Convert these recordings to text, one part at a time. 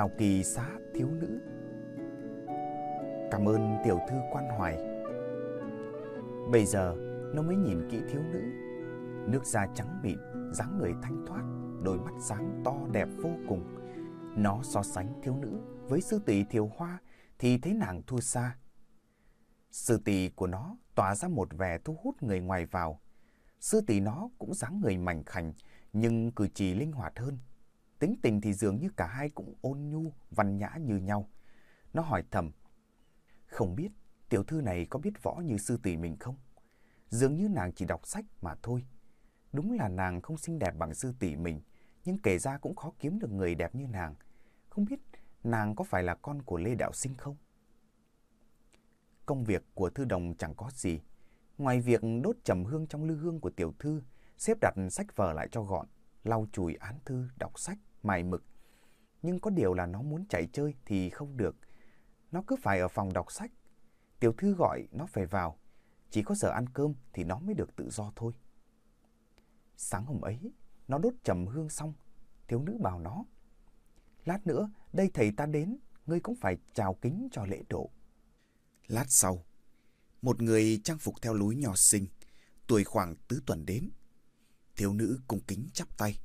Đào Kỳ xá thiếu nữ. Cảm ơn tiểu thư quan hoài. Bây giờ nó mới nhìn kỹ thiếu nữ. Nước da trắng mịn, dáng người thanh thoát Đôi mắt sáng to đẹp vô cùng. Nó so sánh thiếu nữ với sư tỷ thiều hoa Thì thấy nàng thua xa. Sư tỷ của nó tỏa ra một vẻ thu hút người ngoài vào. Sư tỷ nó cũng dáng người mảnh khảnh Nhưng cử chỉ linh hoạt hơn. Tính tình thì dường như cả hai cũng ôn nhu, văn nhã như nhau. Nó hỏi thầm, không biết tiểu thư này có biết võ như sư tỷ mình không? Dường như nàng chỉ đọc sách mà thôi. Đúng là nàng không xinh đẹp bằng sư tỷ mình, nhưng kể ra cũng khó kiếm được người đẹp như nàng. Không biết nàng có phải là con của Lê Đạo Sinh không? Công việc của thư đồng chẳng có gì. Ngoài việc đốt trầm hương trong lư hương của tiểu thư, xếp đặt sách vở lại cho gọn, lau chùi án thư, đọc sách, mài mực. Nhưng có điều là nó muốn chạy chơi thì không được. Nó cứ phải ở phòng đọc sách. Tiểu thư gọi nó phải vào. Chỉ có giờ ăn cơm thì nó mới được tự do thôi. Sáng hôm ấy, nó đốt trầm hương xong. Thiếu nữ bảo nó. Lát nữa, đây thầy ta đến, ngươi cũng phải chào kính cho lễ độ. Lát sau, một người trang phục theo lối nhỏ xinh, tuổi khoảng tứ tuần đến. Thiếu nữ cung kính chắp tay.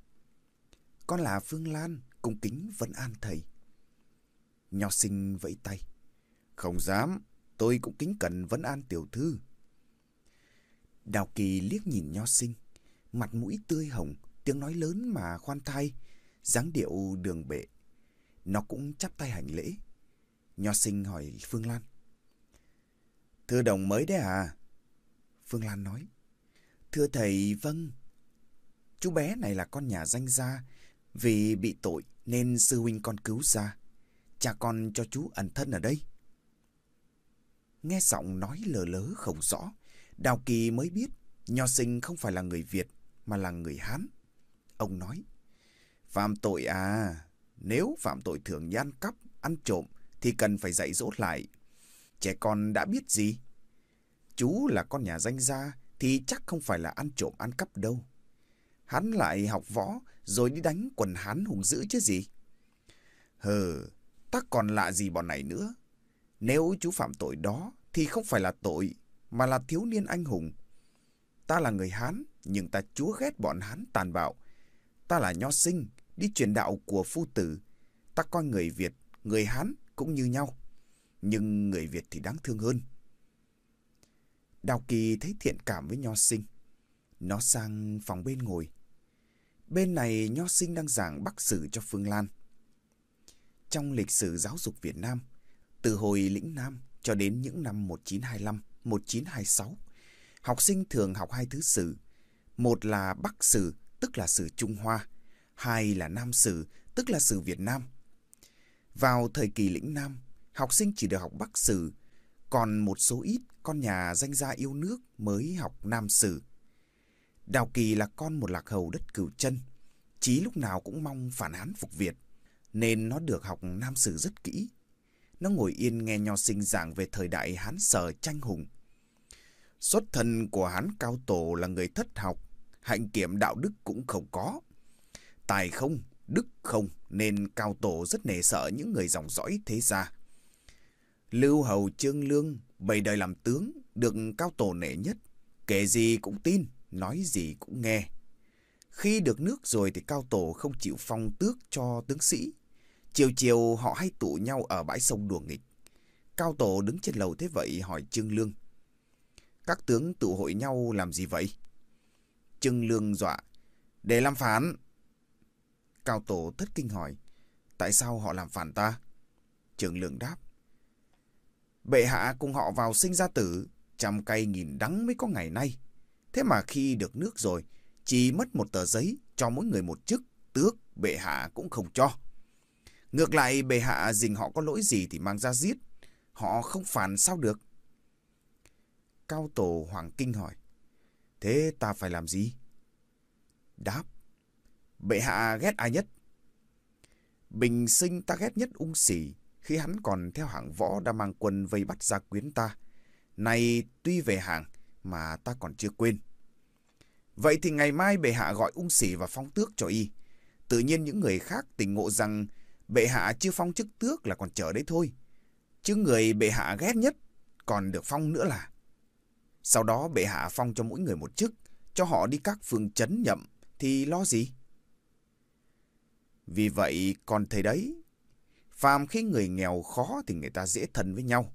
Con là Phương Lan, cung kính vẫn an thầy. Nho sinh vẫy tay. Không dám, tôi cũng kính cẩn vẫn an tiểu thư. Đào Kỳ liếc nhìn nho sinh, mặt mũi tươi hồng, tiếng nói lớn mà khoan thai, dáng điệu đường bệ. Nó cũng chắp tay hành lễ. Nho sinh hỏi Phương Lan. Thưa đồng mới đấy à? Phương Lan nói. Thưa thầy, vâng. Chú bé này là con nhà danh gia, vì bị tội nên sư huynh con cứu ra. Cha con cho chú ẩn thân ở đây. Nghe giọng nói lờ lớ không rõ, Đào Kỳ mới biết Nho sinh không phải là người Việt mà là người Hán. Ông nói, phạm tội à, nếu phạm tội thường gian cắp, ăn trộm thì cần phải dạy dỗ lại. Trẻ con đã biết gì? Chú là con nhà danh gia thì chắc không phải là ăn trộm ăn cắp đâu. Hắn lại học võ rồi đi đánh quần hán hùng dữ chứ gì. Hờ, ta còn lạ gì bọn này nữa. Nếu chú phạm tội đó thì không phải là tội, mà là thiếu niên anh hùng. Ta là người Hán, nhưng ta chúa ghét bọn Hán tàn bạo. Ta là nho sinh, đi truyền đạo của phu tử. Ta coi người Việt, người Hán cũng như nhau. Nhưng người Việt thì đáng thương hơn. Đào Kỳ thấy thiện cảm với nho sinh. Nó sang phòng bên ngồi. Bên này nho sinh đang giảng Bắc Sử cho Phương Lan. Trong lịch sử giáo dục Việt Nam, từ hồi lĩnh Nam cho đến những năm 1925, 1926, học sinh thường học hai thứ sử. Một là Bắc Sử, tức là sử Trung Hoa. Hai là Nam Sử, tức là sử Việt Nam. Vào thời kỳ lĩnh Nam, học sinh chỉ được học Bắc Sử, còn một số ít con nhà danh gia yêu nước mới học Nam Sử. Đào Kỳ là con một lạc hầu đất cửu chân. Chí lúc nào cũng mong phản án phục Việt, nên nó được học Nam Sử rất kỹ. Nó ngồi yên nghe nho sinh giảng về thời đại Hán Sở tranh hùng. Xuất thân của Hán Cao Tổ là người thất học, hạnh kiểm đạo đức cũng không có. Tài không, đức không, nên Cao Tổ rất nề sợ những người dòng dõi thế gia. Lưu Hầu Trương Lương, bầy đời làm tướng, được Cao Tổ nể nhất, kể gì cũng tin nói gì cũng nghe. Khi được nước rồi thì Cao Tổ không chịu phong tước cho tướng sĩ. Chiều chiều họ hay tụ nhau ở bãi sông đùa nghịch. Cao Tổ đứng trên lầu thế vậy hỏi Trương Lương. Các tướng tụ hội nhau làm gì vậy? Trương Lương dọa. Để làm phản. Cao Tổ thất kinh hỏi. Tại sao họ làm phản ta? Trương Lương đáp. Bệ hạ cùng họ vào sinh ra tử. Trăm cây nghìn đắng mới có ngày nay. Thế mà khi được nước rồi, chỉ mất một tờ giấy cho mỗi người một chức, tước, bệ hạ cũng không cho. Ngược lại, bệ hạ dình họ có lỗi gì thì mang ra giết. Họ không phản sao được. Cao Tổ Hoàng Kinh hỏi. Thế ta phải làm gì? Đáp. Bệ hạ ghét ai nhất? Bình sinh ta ghét nhất ung sỉ khi hắn còn theo hạng võ đã mang quân vây bắt gia quyến ta. Này tuy về hàng mà ta còn chưa quên. Vậy thì ngày mai bệ hạ gọi ung sỉ và phong tước cho y. Tự nhiên những người khác tỉnh ngộ rằng bệ hạ chưa phong chức tước là còn chờ đấy thôi. Chứ người bệ hạ ghét nhất còn được phong nữa là. Sau đó bệ hạ phong cho mỗi người một chức, cho họ đi các phương chấn nhậm, thì lo gì? Vì vậy, còn thấy đấy, phàm khi người nghèo khó thì người ta dễ thân với nhau.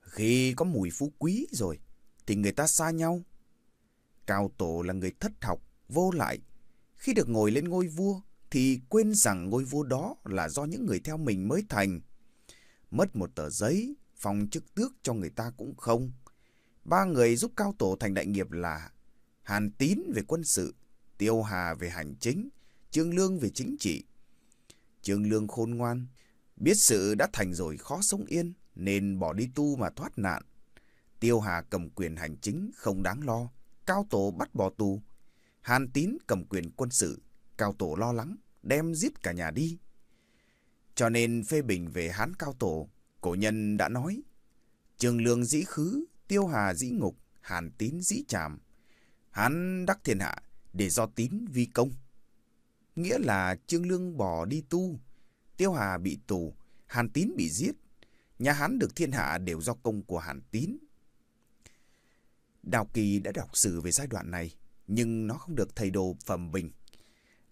Khi có mùi phú quý rồi, thì người ta xa nhau. Cao Tổ là người thất học, vô lại. Khi được ngồi lên ngôi vua, thì quên rằng ngôi vua đó là do những người theo mình mới thành. Mất một tờ giấy, phòng chức tước cho người ta cũng không. Ba người giúp Cao Tổ thành đại nghiệp là Hàn Tín về quân sự, Tiêu Hà về hành chính, Trương Lương về chính trị. Trương Lương khôn ngoan, biết sự đã thành rồi khó sống yên, nên bỏ đi tu mà thoát nạn. Tiêu Hà cầm quyền hành chính không đáng lo, Cao Tổ bắt bỏ tù. Hàn Tín cầm quyền quân sự, Cao Tổ lo lắng, đem giết cả nhà đi. Cho nên phê bình về Hán Cao Tổ, cổ nhân đã nói, Trường Lương dĩ khứ, Tiêu Hà dĩ ngục, Hàn Tín dĩ tràm. Hán đắc thiên hạ để do tín vi công. Nghĩa là Trương Lương bỏ đi tu, Tiêu Hà bị tù, Hàn Tín bị giết. Nhà Hán được thiên hạ đều do công của Hàn Tín. Đào Kỳ đã đọc sử về giai đoạn này, nhưng nó không được thầy đồ phẩm bình.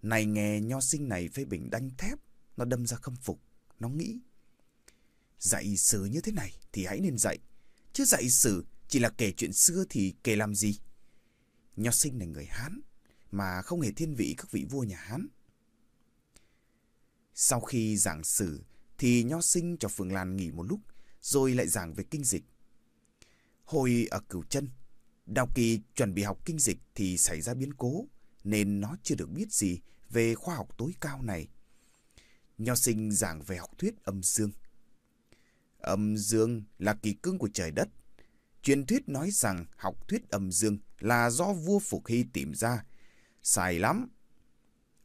Này nghe nho sinh này phê bình đanh thép, nó đâm ra khâm phục. Nó nghĩ, dạy sử như thế này thì hãy nên dạy. Chứ dạy sử chỉ là kể chuyện xưa thì kể làm gì? Nho sinh là người Hán, mà không hề thiên vị các vị vua nhà Hán. Sau khi giảng sử, thì nho sinh cho phường Lan nghỉ một lúc, rồi lại giảng về kinh dịch. Hồi ở Cửu Chân, Đào Kỳ chuẩn bị học kinh dịch thì xảy ra biến cố, nên nó chưa được biết gì về khoa học tối cao này. Nho sinh giảng về học thuyết âm dương. Âm dương là kỳ cương của trời đất. Truyền thuyết nói rằng học thuyết âm dương là do vua Phục Hy tìm ra. Sai lắm.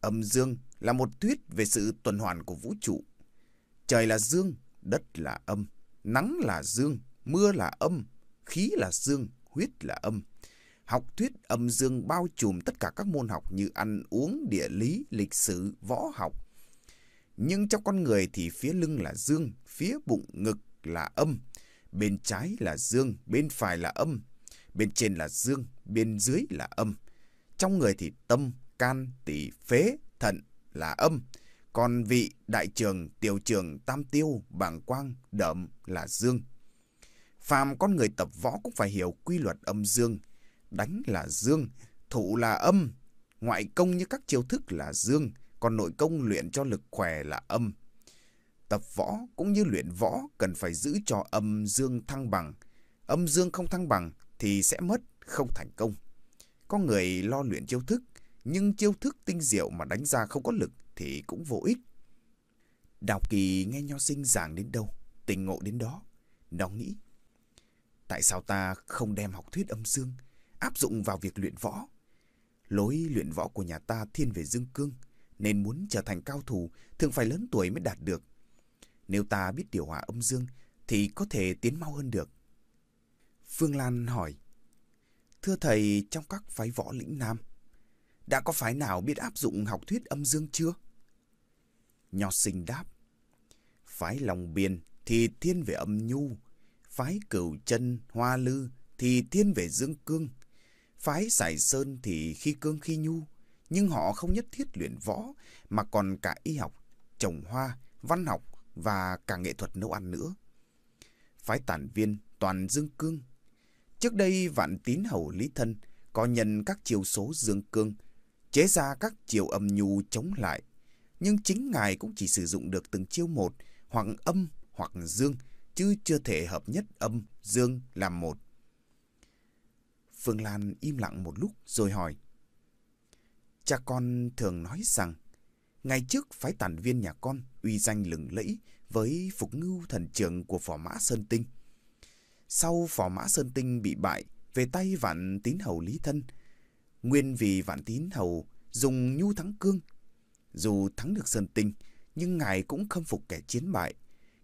Âm dương là một thuyết về sự tuần hoàn của vũ trụ. Trời là dương, đất là âm, nắng là dương, mưa là âm, khí là dương, huyết là âm. Học thuyết âm dương bao trùm tất cả các môn học như ăn uống, địa lý, lịch sử, võ học. Nhưng trong con người thì phía lưng là dương, phía bụng ngực là âm, bên trái là dương, bên phải là âm, bên trên là dương, bên dưới là âm. Trong người thì tâm, can, tỷ, phế, thận là âm, còn vị, đại trường, tiểu trường, tam tiêu, bảng quang, đậm là dương. Phàm con người tập võ cũng phải hiểu quy luật âm dương. Đánh là dương, thủ là âm, ngoại công như các chiêu thức là dương, còn nội công luyện cho lực khỏe là âm. Tập võ cũng như luyện võ cần phải giữ cho âm dương thăng bằng. Âm dương không thăng bằng thì sẽ mất, không thành công. Có người lo luyện chiêu thức, nhưng chiêu thức tinh diệu mà đánh ra không có lực thì cũng vô ích. Đào Kỳ nghe Nho Sinh giảng đến đâu, tình ngộ đến đó. Nó nghĩ, tại sao ta không đem học thuyết âm dương, áp dụng vào việc luyện võ? Lối luyện võ của nhà ta thiên về dương cương, nên muốn trở thành cao thủ thường phải lớn tuổi mới đạt được. Nếu ta biết điều hòa âm dương, thì có thể tiến mau hơn được. Phương Lan hỏi, Thưa thầy, trong các phái võ lĩnh Nam, đã có phái nào biết áp dụng học thuyết âm dương chưa? Nho sinh đáp. Phái Long Biên thì thiên về âm nhu, phái Cửu Chân, Hoa Lư thì thiên về dương cương, phái Sải Sơn thì khi cương khi nhu, nhưng họ không nhất thiết luyện võ mà còn cả y học, trồng hoa, văn học và cả nghệ thuật nấu ăn nữa. Phái Tản Viên toàn dương cương. Trước đây Vạn Tín Hầu Lý Thân có nhân các chiều số dương cương, chế ra các chiều âm nhu chống lại nhưng chính Ngài cũng chỉ sử dụng được từng chiêu một, hoặc âm hoặc dương, chứ chưa thể hợp nhất âm, dương làm một. Phương Lan im lặng một lúc rồi hỏi. Cha con thường nói rằng, ngày trước phái tản viên nhà con uy danh lừng lẫy với phục ngưu thần trưởng của phò mã Sơn Tinh. Sau phò mã Sơn Tinh bị bại về tay vạn tín hầu Lý Thân, nguyên vì vạn tín hầu dùng nhu thắng cương dù thắng được Sơn Tinh, nhưng ngài cũng khâm phục kẻ chiến bại.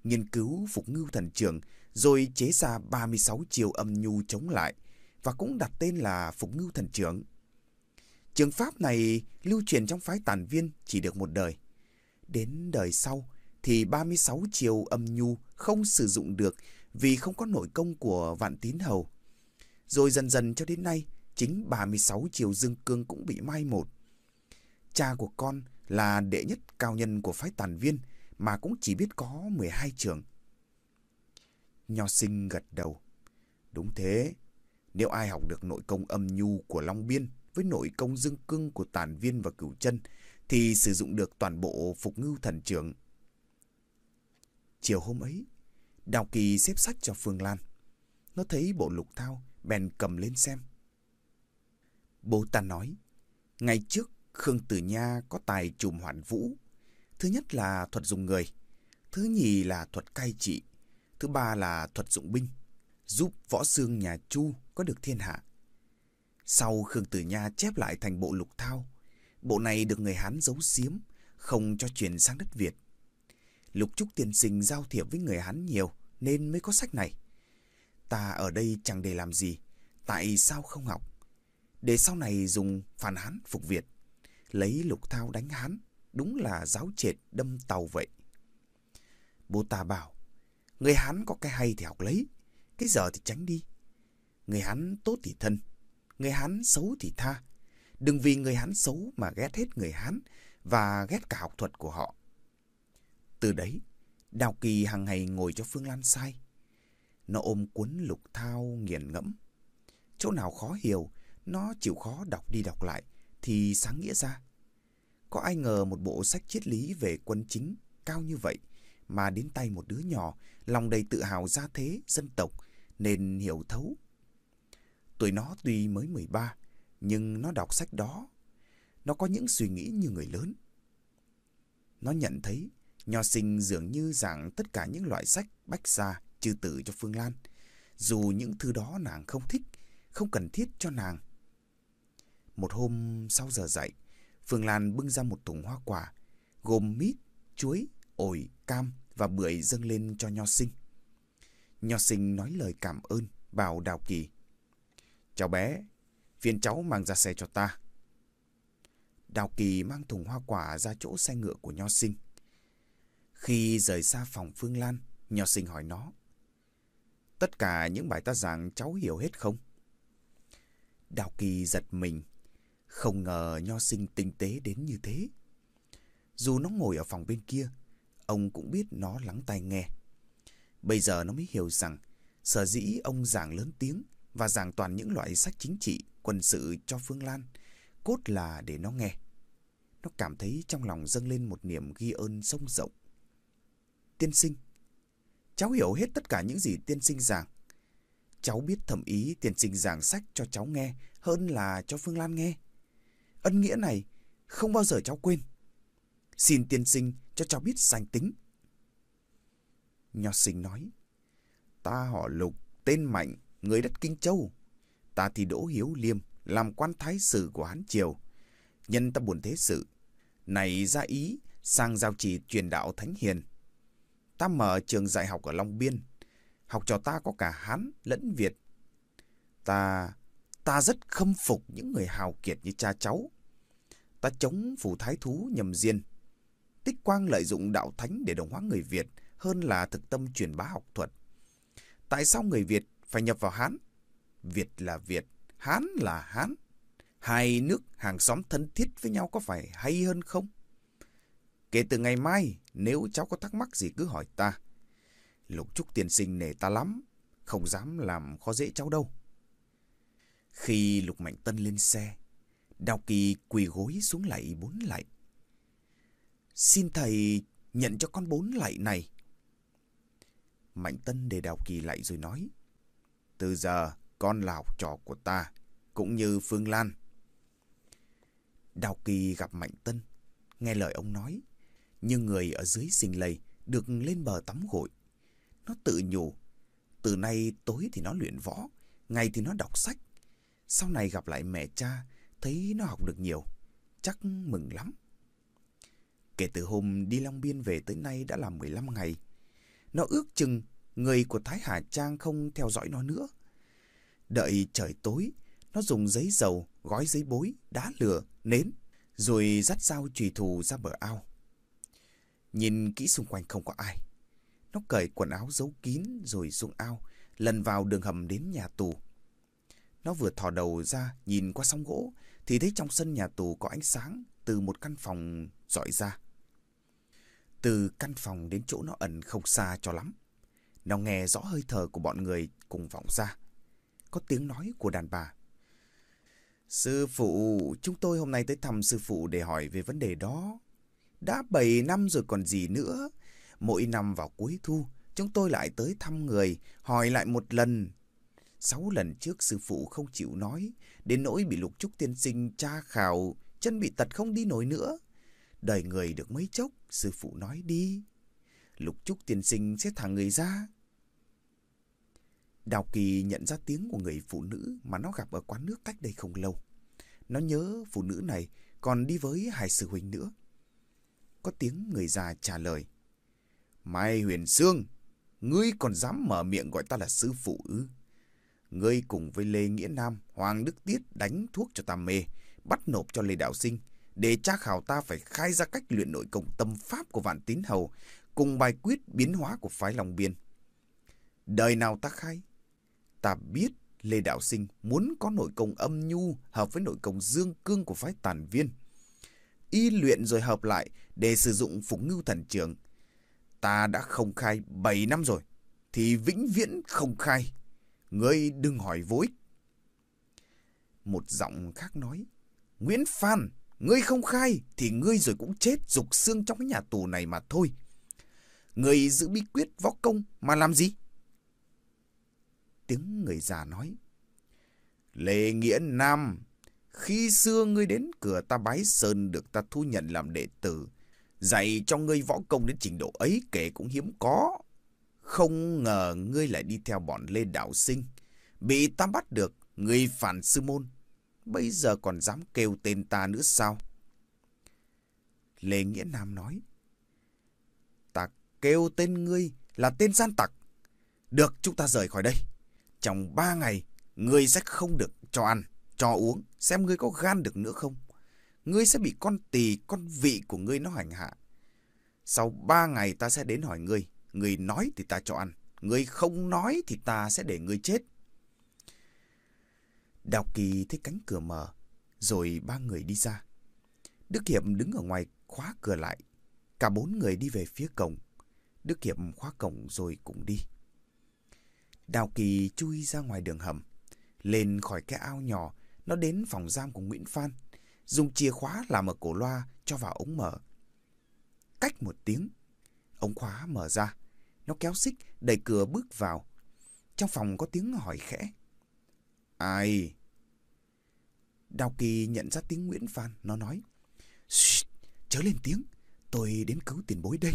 Nghiên cứu phục ngưu thần trường, rồi chế ra 36 chiều âm nhu chống lại, và cũng đặt tên là phục ngưu thần trưởng. Trường pháp này lưu truyền trong phái tản viên chỉ được một đời. Đến đời sau thì 36 chiều âm nhu không sử dụng được vì không có nội công của vạn tín hầu. Rồi dần dần cho đến nay, chính 36 chiều dương cương cũng bị mai một. Cha của con là đệ nhất cao nhân của phái tản viên mà cũng chỉ biết có 12 trường. Nho sinh gật đầu. Đúng thế, nếu ai học được nội công âm nhu của Long Biên với nội công dương cương của Tản viên và cửu chân thì sử dụng được toàn bộ phục ngưu thần trưởng. Chiều hôm ấy, Đào Kỳ xếp sách cho Phương Lan. Nó thấy bộ lục thao, bèn cầm lên xem. Bố ta nói, ngày trước Khương Tử Nha có tài trùm hoạn vũ. Thứ nhất là thuật dùng người, thứ nhì là thuật cai trị, thứ ba là thuật dụng binh, giúp võ xương nhà Chu có được thiên hạ. Sau Khương Tử Nha chép lại thành bộ lục thao, bộ này được người Hán giấu giếm, không cho truyền sang đất Việt. Lục Trúc tiên sinh giao thiệp với người Hán nhiều nên mới có sách này. Ta ở đây chẳng để làm gì, tại sao không học? Để sau này dùng phản Hán phục Việt, lấy lục thao đánh Hán, đúng là giáo triệt đâm tàu vậy. Bố ta bảo, người Hán có cái hay thì học lấy, cái giờ thì tránh đi. Người Hán tốt thì thân, người Hán xấu thì tha. Đừng vì người Hán xấu mà ghét hết người Hán và ghét cả học thuật của họ. Từ đấy, Đào Kỳ hàng ngày ngồi cho Phương Lan sai. Nó ôm cuốn lục thao nghiền ngẫm. Chỗ nào khó hiểu, nó chịu khó đọc đi đọc lại thì sáng nghĩa ra. Có ai ngờ một bộ sách triết lý về quân chính cao như vậy mà đến tay một đứa nhỏ, lòng đầy tự hào gia thế, dân tộc nên hiểu thấu. Tuổi nó tuy mới 13, nhưng nó đọc sách đó. Nó có những suy nghĩ như người lớn. Nó nhận thấy Nho sinh dường như giảng tất cả những loại sách bách gia, trừ tử cho Phương Lan. Dù những thứ đó nàng không thích, không cần thiết cho nàng. Một hôm sau giờ dạy Phương Lan bưng ra một thùng hoa quả, gồm mít, chuối, ổi, cam và bưởi dâng lên cho Nho sinh. Nho sinh nói lời cảm ơn, bảo Đào Kỳ. Cháu bé, phiền cháu mang ra xe cho ta. Đào Kỳ mang thùng hoa quả ra chỗ xe ngựa của Nho sinh. Khi rời xa phòng Phương Lan, Nho sinh hỏi nó. Tất cả những bài ta giảng cháu hiểu hết không? Đào Kỳ giật mình, không ngờ Nho sinh tinh tế đến như thế. Dù nó ngồi ở phòng bên kia, ông cũng biết nó lắng tai nghe. Bây giờ nó mới hiểu rằng sở dĩ ông giảng lớn tiếng và giảng toàn những loại sách chính trị, quân sự cho Phương Lan, cốt là để nó nghe. Nó cảm thấy trong lòng dâng lên một niềm ghi ơn sông rộng. Tiên sinh, cháu hiểu hết tất cả những gì tiên sinh giảng. Cháu biết thẩm ý tiên sinh giảng sách cho cháu nghe hơn là cho Phương Lan nghe. Ân nghĩa này không bao giờ cháu quên. Xin tiên sinh cho cháu biết danh tính. Nho sinh nói, ta họ lục, tên mạnh, người đất Kinh Châu. Ta thì Đỗ Hiếu Liêm, làm quan thái sử của Hán Triều. Nhân ta buồn thế sự, này ra ý sang giao chỉ truyền đạo Thánh Hiền. Ta mở trường dạy học ở Long Biên, học trò ta có cả Hán lẫn Việt. Ta, ta rất khâm phục những người hào kiệt như cha cháu. Ta chống phủ thái thú nhầm diên. Tích quang lợi dụng đạo thánh để đồng hóa người Việt hơn là thực tâm truyền bá học thuật. Tại sao người Việt phải nhập vào Hán? Việt là Việt, Hán là Hán. Hai nước hàng xóm thân thiết với nhau có phải hay hơn không? Kể từ ngày mai, nếu cháu có thắc mắc gì cứ hỏi ta. Lục Trúc tiên sinh nể ta lắm, không dám làm khó dễ cháu đâu. Khi Lục Mạnh Tân lên xe, Đào Kỳ quỳ gối xuống lạy bốn lạy. Xin thầy nhận cho con bốn lạy này. Mạnh Tân để Đào Kỳ lạy rồi nói. Từ giờ con là học trò của ta, cũng như Phương Lan. Đào Kỳ gặp Mạnh Tân, nghe lời ông nói, nhưng người ở dưới xình lầy được lên bờ tắm gội. Nó tự nhủ, từ nay tối thì nó luyện võ, ngày thì nó đọc sách. Sau này gặp lại mẹ cha, thấy nó học được nhiều, chắc mừng lắm. Kể từ hôm đi Long Biên về tới nay đã là 15 ngày. Nó ước chừng người của Thái Hà Trang không theo dõi nó nữa. Đợi trời tối, nó dùng giấy dầu, gói giấy bối, đá lửa, nến, rồi dắt dao trùy thù ra bờ ao. Nhìn kỹ xung quanh không có ai. Nó cởi quần áo giấu kín rồi xuống ao, lần vào đường hầm đến nhà tù. Nó vừa thò đầu ra nhìn qua sóng gỗ thì thấy trong sân nhà tù có ánh sáng từ một căn phòng dọi ra. Từ căn phòng đến chỗ nó ẩn không xa cho lắm. Nó nghe rõ hơi thở của bọn người cùng vọng ra. Có tiếng nói của đàn bà. Sư phụ, chúng tôi hôm nay tới thăm sư phụ để hỏi về vấn đề đó. Đã 7 năm rồi còn gì nữa. Mỗi năm vào cuối thu, chúng tôi lại tới thăm người, hỏi lại một lần. Sáu lần trước sư phụ không chịu nói, đến nỗi bị lục trúc tiên sinh tra khảo, chân bị tật không đi nổi nữa. Đời người được mấy chốc, sư phụ nói đi. Lục trúc tiên sinh sẽ thả người ra. Đào Kỳ nhận ra tiếng của người phụ nữ mà nó gặp ở quán nước cách đây không lâu. Nó nhớ phụ nữ này còn đi với hai sư huynh nữa. Có tiếng người già trả lời. Mai Huyền Sương, ngươi còn dám mở miệng gọi ta là sư phụ ư? Ngươi cùng với Lê Nghĩa Nam, Hoàng Đức Tiết đánh thuốc cho ta mê, bắt nộp cho Lê Đạo Sinh, để tra khảo ta phải khai ra cách luyện nội công tâm pháp của Vạn Tín Hầu, cùng bài quyết biến hóa của phái Long Biên. Đời nào ta khai? Ta biết Lê Đạo Sinh muốn có nội công âm nhu hợp với nội công dương cương của phái tàn viên. Y luyện rồi hợp lại để sử dụng phục ngưu thần Trường. Ta đã không khai 7 năm rồi, thì vĩnh viễn không khai. Ngươi đừng hỏi vô ích. Một giọng khác nói, Nguyễn Phan, ngươi không khai thì ngươi rồi cũng chết dục xương trong cái nhà tù này mà thôi. Ngươi giữ bí quyết võ công mà làm gì? Tiếng người già nói, Lê Nghĩa Nam, khi xưa ngươi đến cửa ta bái sơn được ta thu nhận làm đệ tử, dạy cho ngươi võ công đến trình độ ấy kể cũng hiếm có. Không ngờ ngươi lại đi theo bọn Lê Đạo Sinh, bị ta bắt được, ngươi phản sư môn. Bây giờ còn dám kêu tên ta nữa sao? Lê Nghĩa Nam nói, ta kêu tên ngươi là tên gian tặc. Được, chúng ta rời khỏi đây. Trong ba ngày, ngươi sẽ không được cho ăn, cho uống, xem ngươi có gan được nữa không. Ngươi sẽ bị con tỳ, con vị của ngươi nó hành hạ. Sau ba ngày ta sẽ đến hỏi ngươi, người nói thì ta cho ăn, người không nói thì ta sẽ để người chết. Đào Kỳ thấy cánh cửa mở, rồi ba người đi ra. Đức Hiệp đứng ở ngoài khóa cửa lại. Cả bốn người đi về phía cổng. Đức Hiệp khóa cổng rồi cũng đi. Đào Kỳ chui ra ngoài đường hầm. Lên khỏi cái ao nhỏ, nó đến phòng giam của Nguyễn Phan. Dùng chìa khóa làm ở cổ loa cho vào ống mở. Cách một tiếng, ống khóa mở ra. Nó kéo xích, đẩy cửa bước vào. Trong phòng có tiếng hỏi khẽ. Ai? Đào Kỳ nhận ra tiếng Nguyễn Phan, nó nói. Chớ lên tiếng, tôi đến cứu tiền bối đây.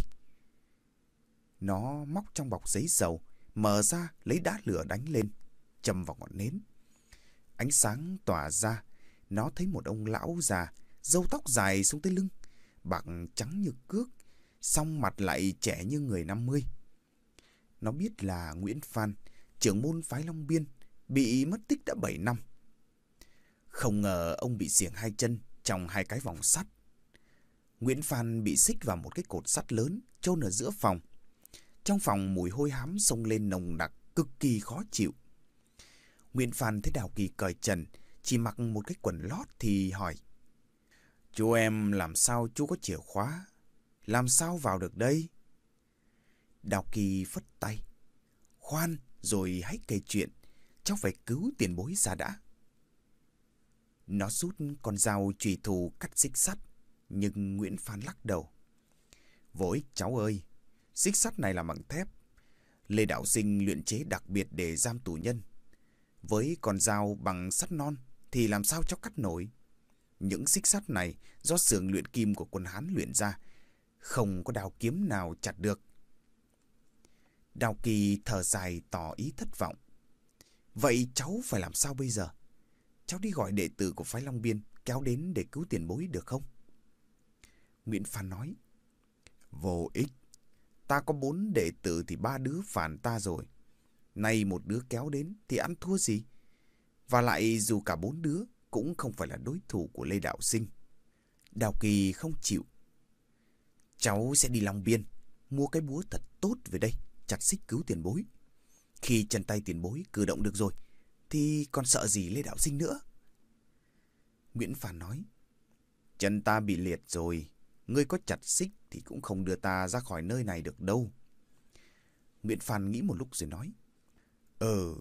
Nó móc trong bọc giấy dầu, mở ra lấy đá lửa đánh lên, châm vào ngọn nến. Ánh sáng tỏa ra, nó thấy một ông lão già, râu tóc dài xuống tới lưng, bạc trắng như cước, song mặt lại trẻ như người năm mươi. Nó biết là Nguyễn Phan, trưởng môn phái Long Biên, bị mất tích đã bảy năm. Không ngờ ông bị xiềng hai chân trong hai cái vòng sắt. Nguyễn Phan bị xích vào một cái cột sắt lớn chôn ở giữa phòng. Trong phòng mùi hôi hám xông lên nồng nặc, cực kỳ khó chịu. Nguyễn Phan thấy Đào Kỳ cởi trần, chỉ mặc một cái quần lót thì hỏi. Chú em làm sao chú có chìa khóa? Làm sao vào được đây? Đào Kỳ phất tay. Khoan, rồi hãy kể chuyện. Cháu phải cứu tiền bối ra đã. Nó rút con dao trùy thù cắt xích sắt, nhưng Nguyễn Phan lắc đầu. Vô ích cháu ơi, xích sắt này là bằng thép. Lê Đạo Sinh luyện chế đặc biệt để giam tù nhân. Với con dao bằng sắt non thì làm sao cháu cắt nổi. Những xích sắt này do xưởng luyện kim của quân Hán luyện ra, không có đào kiếm nào chặt được. Đào Kỳ thở dài tỏ ý thất vọng. Vậy cháu phải làm sao bây giờ? Cháu đi gọi đệ tử của phái Long Biên kéo đến để cứu tiền bối được không? Nguyễn Phan nói. Vô ích. Ta có bốn đệ tử thì ba đứa phản ta rồi. Nay một đứa kéo đến thì ăn thua gì? Và lại dù cả bốn đứa cũng không phải là đối thủ của Lê Đạo Sinh. Đào Kỳ không chịu. Cháu sẽ đi Long Biên, mua cái búa thật tốt về đây, chặt xích cứu tiền bối. Khi chân tay tiền bối cử động được rồi, thì còn sợ gì Lê Đạo Sinh nữa? Nguyễn Phàn nói, chân ta bị liệt rồi, ngươi có chặt xích thì cũng không đưa ta ra khỏi nơi này được đâu. Nguyễn Phàn nghĩ một lúc rồi nói, Ờ,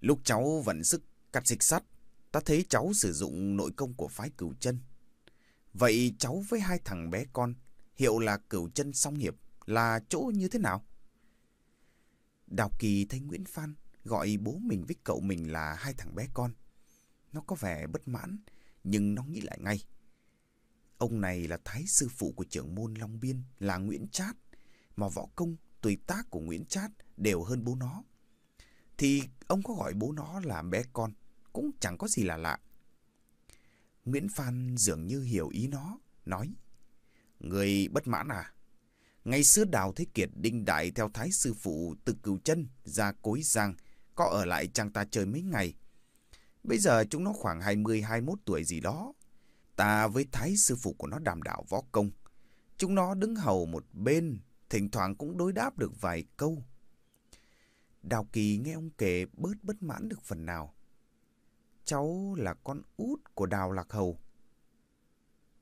lúc cháu vận sức cắt xích sắt, ta thấy cháu sử dụng nội công của phái cửu chân. Vậy cháu với hai thằng bé con, hiệu là cửu chân song hiệp, là chỗ như thế nào? Đào Kỳ thấy Nguyễn Phan gọi bố mình với cậu mình là hai thằng bé con. Nó có vẻ bất mãn, nhưng nó nghĩ lại ngay. Ông này là thái sư phụ của trưởng môn Long Biên là Nguyễn Trát, mà võ công, tuổi tác của Nguyễn Trát đều hơn bố nó. Thì ông có gọi bố nó là bé con, cũng chẳng có gì là lạ. Nguyễn Phan dường như hiểu ý nó, nói Người bất mãn à? Ngày xưa Đào Thế Kiệt đinh đại theo thái sư phụ từ cửu chân ra cối giang, có ở lại chàng ta chơi mấy ngày. Bây giờ chúng nó khoảng 20-21 tuổi gì đó. Ta với thái sư phụ của nó đàm đạo võ công. Chúng nó đứng hầu một bên, thỉnh thoảng cũng đối đáp được vài câu. Đào Kỳ nghe ông kể bớt bất mãn được phần nào. Cháu là con út của Đào Lạc Hầu.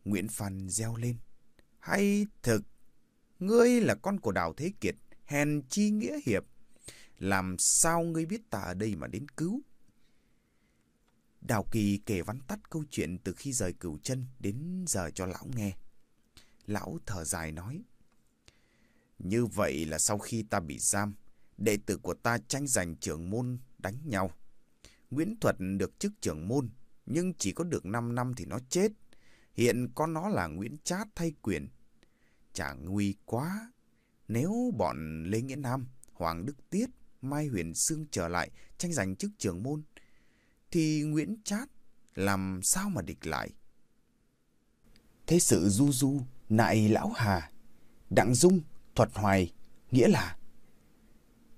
Nguyễn Phan reo lên. Hay thực, ngươi là con của Đào Thế Kiệt, hèn chi nghĩa hiệp. Làm sao ngươi biết ta ở đây mà đến cứu? Đào Kỳ kể vắn tắt câu chuyện từ khi rời cửu chân đến giờ cho lão nghe. Lão thở dài nói. Như vậy là sau khi ta bị giam, đệ tử của ta tranh giành trưởng môn đánh nhau. Nguyễn Thuật được chức trưởng môn, nhưng chỉ có được 5 năm thì nó chết. Hiện con nó là Nguyễn Trát thay quyền. Chả nguy quá. Nếu bọn Lê Nghĩa Nam, Hoàng Đức Tiết, Mai Huyền Sương trở lại tranh giành chức trưởng môn, thì Nguyễn Trát làm sao mà địch lại? Thế sự du du, nại lão hà, đặng dung, thuật hoài, nghĩa là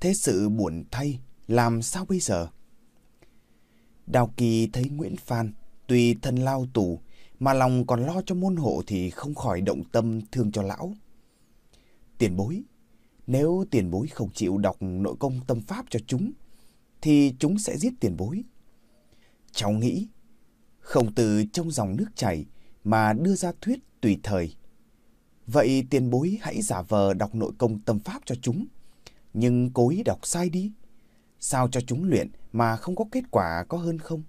Thế sự buồn thay, làm sao bây giờ? Đào Kỳ thấy Nguyễn Phan tuy thân lao tù mà lòng còn lo cho môn hộ thì không khỏi động tâm thương cho lão. Tiền bối, nếu tiền bối không chịu đọc nội công tâm pháp cho chúng, thì chúng sẽ giết tiền bối. Cháu nghĩ, không từ trong dòng nước chảy mà đưa ra thuyết tùy thời. Vậy tiền bối hãy giả vờ đọc nội công tâm pháp cho chúng, nhưng cố ý đọc sai đi. Sao cho chúng luyện mà không có kết quả có hơn không?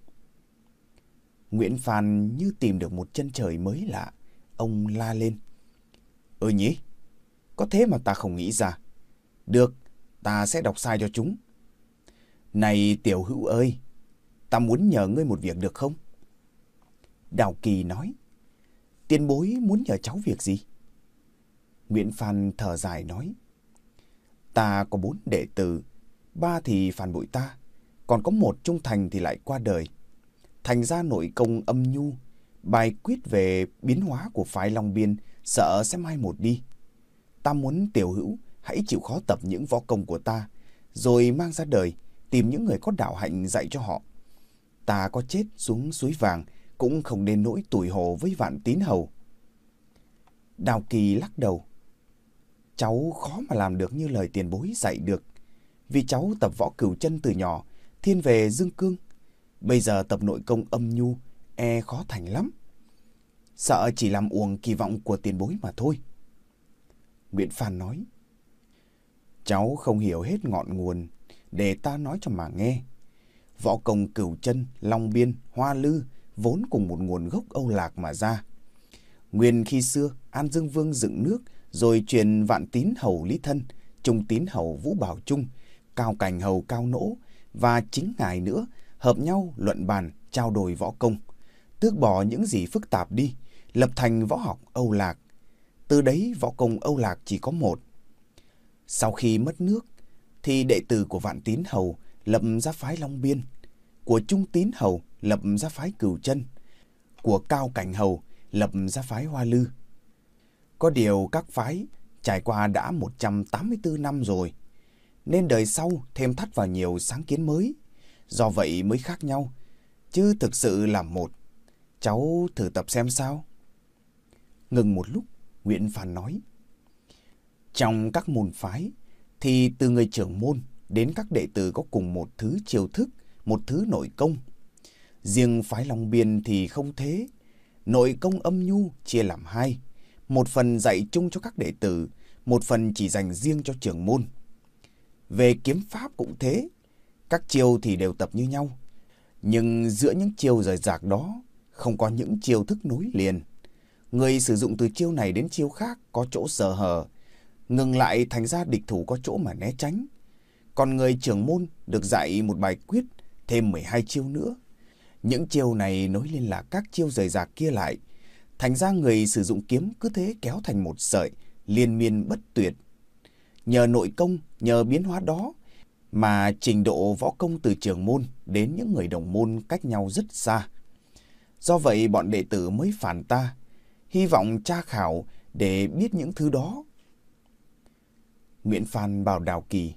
Nguyễn Phan như tìm được một chân trời mới lạ. Ông la lên. Ừ nhỉ? Có thế mà ta không nghĩ ra. Được, ta sẽ đọc sai cho chúng. Này tiểu hữu ơi, ta muốn nhờ ngươi một việc được không? Đào Kỳ nói. Tiên bối muốn nhờ cháu việc gì? Nguyễn Phan thở dài nói. Ta có bốn đệ tử, ba thì phản bội ta, còn có một trung thành thì lại qua đời. Thành ra nội công âm nhu, bài quyết về biến hóa của phái Long Biên sợ sẽ mai một đi. Ta muốn tiểu hữu hãy chịu khó tập những võ công của ta, rồi mang ra đời, tìm những người có đạo hạnh dạy cho họ. Ta có chết xuống suối vàng, cũng không nên nỗi tủi hồ với vạn tín hầu. Đào Kỳ lắc đầu. Cháu khó mà làm được như lời tiền bối dạy được. Vì cháu tập võ cửu chân từ nhỏ, thiên về dương cương. Bây giờ tập nội công âm nhu, e khó thành lắm. Sợ chỉ làm uổng kỳ vọng của tiền bối mà thôi. Nguyễn Phan nói. Cháu không hiểu hết ngọn nguồn, để ta nói cho mà nghe. Võ công cửu chân, long biên, hoa lư vốn cùng một nguồn gốc Âu Lạc mà ra. Nguyên khi xưa, An Dương Vương dựng nước, rồi truyền vạn tín hầu Lý Thân, trung tín hầu Vũ Bảo Trung, cao cảnh hầu Cao Nỗ, và chính ngài nữa hợp nhau luận bàn, trao đổi võ công, tước bỏ những gì phức tạp đi, lập thành võ học Âu Lạc. Từ đấy võ công Âu Lạc chỉ có một. Sau khi mất nước, thì đệ tử của Vạn Tín Hầu lập ra phái Long Biên, của Trung Tín Hầu lập ra phái Cửu Chân, của Cao Cảnh Hầu lập ra phái Hoa Lư. Có điều các phái trải qua đã 184 năm rồi, nên đời sau thêm thắt vào nhiều sáng kiến mới, do vậy mới khác nhau, chứ thực sự là một. Cháu thử tập xem sao. Ngừng một lúc, Nguyễn Phan nói, Trong các môn phái, thì từ người trưởng môn đến các đệ tử có cùng một thứ chiêu thức, một thứ nội công. Riêng phái Long Biên thì không thế. Nội công âm nhu chia làm hai. Một phần dạy chung cho các đệ tử, một phần chỉ dành riêng cho trưởng môn. Về kiếm pháp cũng thế. Các chiêu thì đều tập như nhau. Nhưng giữa những chiêu rời rạc đó, không có những chiêu thức nối liền. Người sử dụng từ chiêu này đến chiêu khác có chỗ sở hở, ngừng lại thành ra địch thủ có chỗ mà né tránh. Còn người trưởng môn được dạy một bài quyết thêm 12 chiêu nữa. Những chiêu này nối liên là các chiêu rời rạc kia lại. Thành ra người sử dụng kiếm cứ thế kéo thành một sợi, liên miên bất tuyệt. Nhờ nội công, nhờ biến hóa đó, mà trình độ võ công từ trường môn đến những người đồng môn cách nhau rất xa. Do vậy bọn đệ tử mới phản ta, hy vọng tra khảo để biết những thứ đó. Nguyễn Phan bảo Đào Kỳ,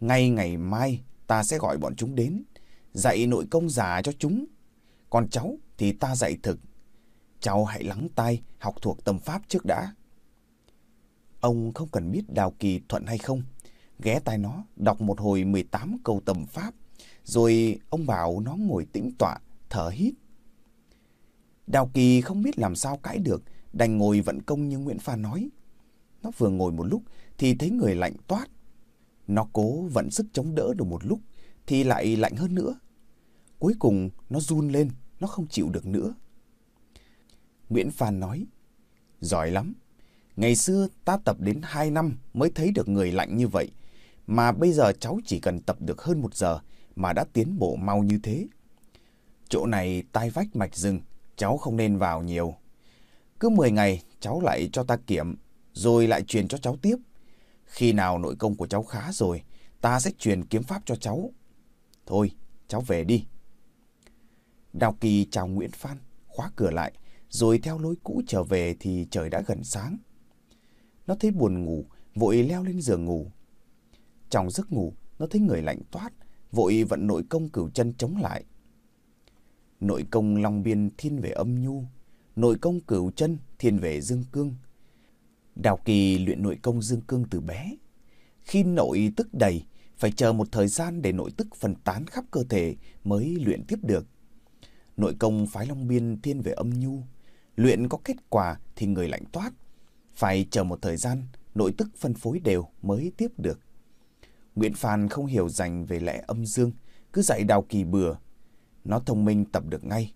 ngay ngày mai ta sẽ gọi bọn chúng đến, dạy nội công giả cho chúng. Còn cháu thì ta dạy thực. Cháu hãy lắng tai học thuộc tâm pháp trước đã. Ông không cần biết Đào Kỳ thuận hay không. Ghé tai nó đọc một hồi 18 câu tầm pháp. Rồi ông bảo nó ngồi tĩnh tọa, thở hít. Đào Kỳ không biết làm sao cãi được, đành ngồi vận công như Nguyễn pha nói. Nó vừa ngồi một lúc thì thấy người lạnh toát. Nó cố vận sức chống đỡ được một lúc thì lại lạnh hơn nữa. Cuối cùng nó run lên, nó không chịu được nữa. Nguyễn Phan nói, giỏi lắm. Ngày xưa ta tập đến 2 năm mới thấy được người lạnh như vậy. Mà bây giờ cháu chỉ cần tập được hơn một giờ mà đã tiến bộ mau như thế. Chỗ này tai vách mạch rừng, cháu không nên vào nhiều. Cứ 10 ngày cháu lại cho ta kiểm, rồi lại truyền cho cháu tiếp. Khi nào nội công của cháu khá rồi, ta sẽ truyền kiếm pháp cho cháu. Thôi, cháu về đi. Đào Kỳ chào Nguyễn Phan, khóa cửa lại, rồi theo lối cũ trở về thì trời đã gần sáng. Nó thấy buồn ngủ, vội leo lên giường ngủ. Trong giấc ngủ, nó thấy người lạnh toát, vội vận nội công cửu chân chống lại. Nội công long biên thiên về âm nhu, nội công cửu chân thiên về dương cương. Đào Kỳ luyện nội công dương cương từ bé. Khi nội tức đầy, phải chờ một thời gian để nội tức phân tán khắp cơ thể mới luyện tiếp được. Nội công phái Long Biên thiên về âm nhu, luyện có kết quả thì người lạnh toát, phải chờ một thời gian nội tức phân phối đều mới tiếp được. Nguyễn Phan không hiểu dành về lẽ âm dương, cứ dạy đào kỳ bừa. Nó thông minh tập được ngay.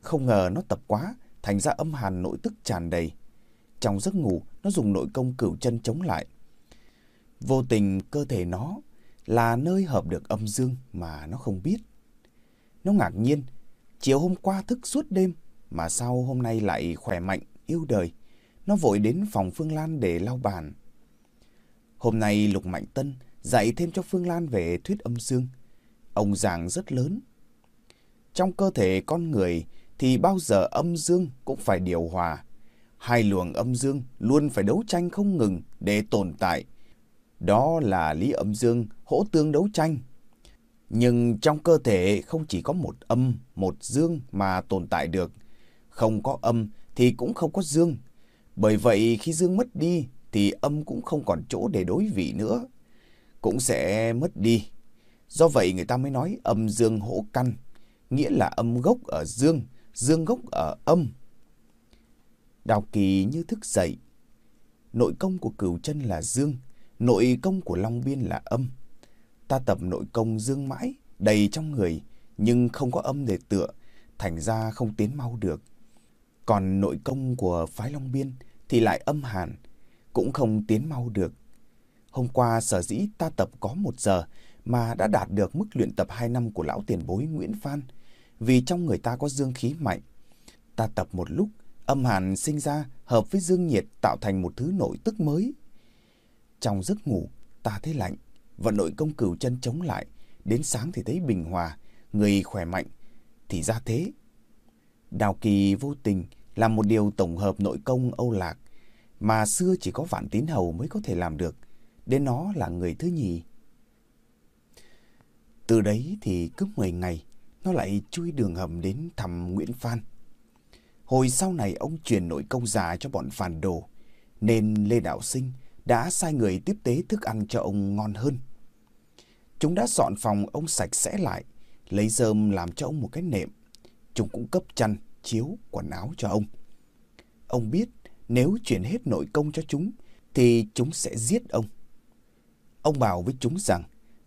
Không ngờ nó tập quá, thành ra âm hàn nội tức tràn đầy. Trong giấc ngủ, nó dùng nội công cửu chân chống lại. Vô tình cơ thể nó là nơi hợp được âm dương mà nó không biết. Nó ngạc nhiên, chiều hôm qua thức suốt đêm mà sao hôm nay lại khỏe mạnh, yêu đời. Nó vội đến phòng Phương Lan để lau bàn. Hôm nay Lục Mạnh Tân dạy thêm cho Phương Lan về thuyết âm dương. Ông giảng rất lớn. Trong cơ thể con người thì bao giờ âm dương cũng phải điều hòa. Hai luồng âm dương luôn phải đấu tranh không ngừng để tồn tại. Đó là lý âm dương hỗ tương đấu tranh. Nhưng trong cơ thể không chỉ có một âm, một dương mà tồn tại được. Không có âm thì cũng không có dương. Bởi vậy khi dương mất đi thì âm cũng không còn chỗ để đối vị nữa. Cũng sẽ mất đi. Do vậy người ta mới nói âm dương hỗ căn. Nghĩa là âm gốc ở dương, dương gốc ở âm. Đào Kỳ như thức dậy. Nội công của cửu chân là dương, nội công của Long Biên là âm. Ta tập nội công dương mãi, đầy trong người, nhưng không có âm để tựa, thành ra không tiến mau được. Còn nội công của phái Long Biên thì lại âm hàn, cũng không tiến mau được. Hôm qua sở dĩ ta tập có một giờ mà đã đạt được mức luyện tập hai năm của lão tiền bối Nguyễn Phan, vì trong người ta có dương khí mạnh. Ta tập một lúc, âm hàn sinh ra hợp với dương nhiệt tạo thành một thứ nội tức mới. Trong giấc ngủ, ta thấy lạnh, vận nội công cửu chân chống lại, đến sáng thì thấy bình hòa, người khỏe mạnh, thì ra thế. Đào Kỳ vô tình làm một điều tổng hợp nội công Âu Lạc mà xưa chỉ có Vạn Tín Hầu mới có thể làm được, đến nó là người thứ nhì. Từ đấy thì cứ 10 ngày, nó lại chui đường hầm đến thăm Nguyễn Phan. Hồi sau này ông truyền nội công già cho bọn phản đồ, nên Lê Đạo Sinh đã sai người tiếp tế thức ăn cho ông ngon hơn. Chúng đã dọn phòng ông sạch sẽ lại, lấy rơm làm cho ông một cái nệm. Chúng cũng cấp chăn, chiếu, quần áo cho ông. Ông biết nếu chuyển hết nội công cho chúng thì chúng sẽ giết ông. Ông bảo với chúng rằng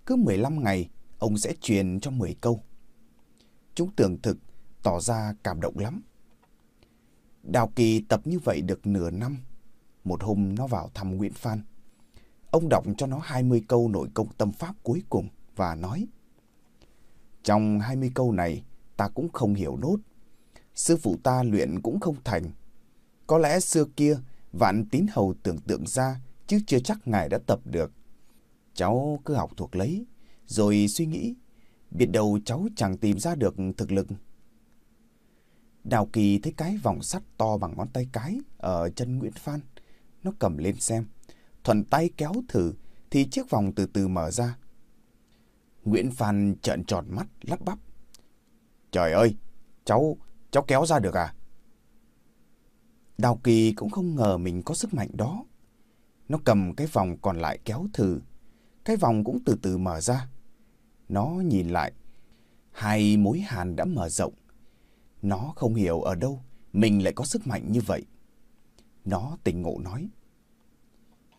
cứ 15 ngày ông sẽ truyền cho 10 câu. Chúng tưởng thực, tỏ ra cảm động lắm. Đào Kỳ tập như vậy được nửa năm. Một hôm nó vào thăm Nguyễn Phan. Ông đọc cho nó 20 câu nội công tâm pháp cuối cùng và nói Trong 20 câu này ta cũng không hiểu nốt. Sư phụ ta luyện cũng không thành. Có lẽ xưa kia vạn tín hầu tưởng tượng ra chứ chưa chắc ngài đã tập được. Cháu cứ học thuộc lấy, rồi suy nghĩ, biết đâu cháu chẳng tìm ra được thực lực. Đào Kỳ thấy cái vòng sắt to bằng ngón tay cái ở chân Nguyễn Phan. Nó cầm lên xem. Thuận tay kéo thử thì chiếc vòng từ từ mở ra. Nguyễn Phan trợn tròn mắt lắp bắp. Trời ơi, cháu, cháu kéo ra được à? Đào Kỳ cũng không ngờ mình có sức mạnh đó. Nó cầm cái vòng còn lại kéo thử. Cái vòng cũng từ từ mở ra. Nó nhìn lại. Hai mối hàn đã mở rộng. Nó không hiểu ở đâu mình lại có sức mạnh như vậy. Nó tỉnh ngộ nói.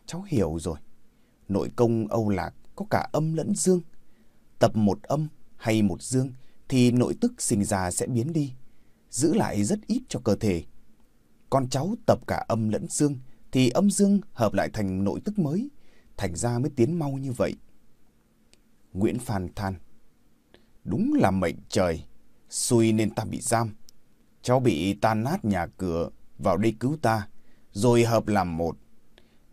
Cháu hiểu rồi. Nội công Âu Lạc có cả âm lẫn dương. Tập một âm hay một dương thì nội tức sinh ra sẽ biến đi. Giữ lại rất ít cho cơ thể. Con cháu tập cả âm lẫn dương thì âm dương hợp lại thành nội tức mới. Thành ra mới tiến mau như vậy. Nguyễn Phan than. Đúng là mệnh trời. Xui nên ta bị giam. Cháu bị tan nát nhà cửa, vào đây cứu ta, rồi hợp làm một.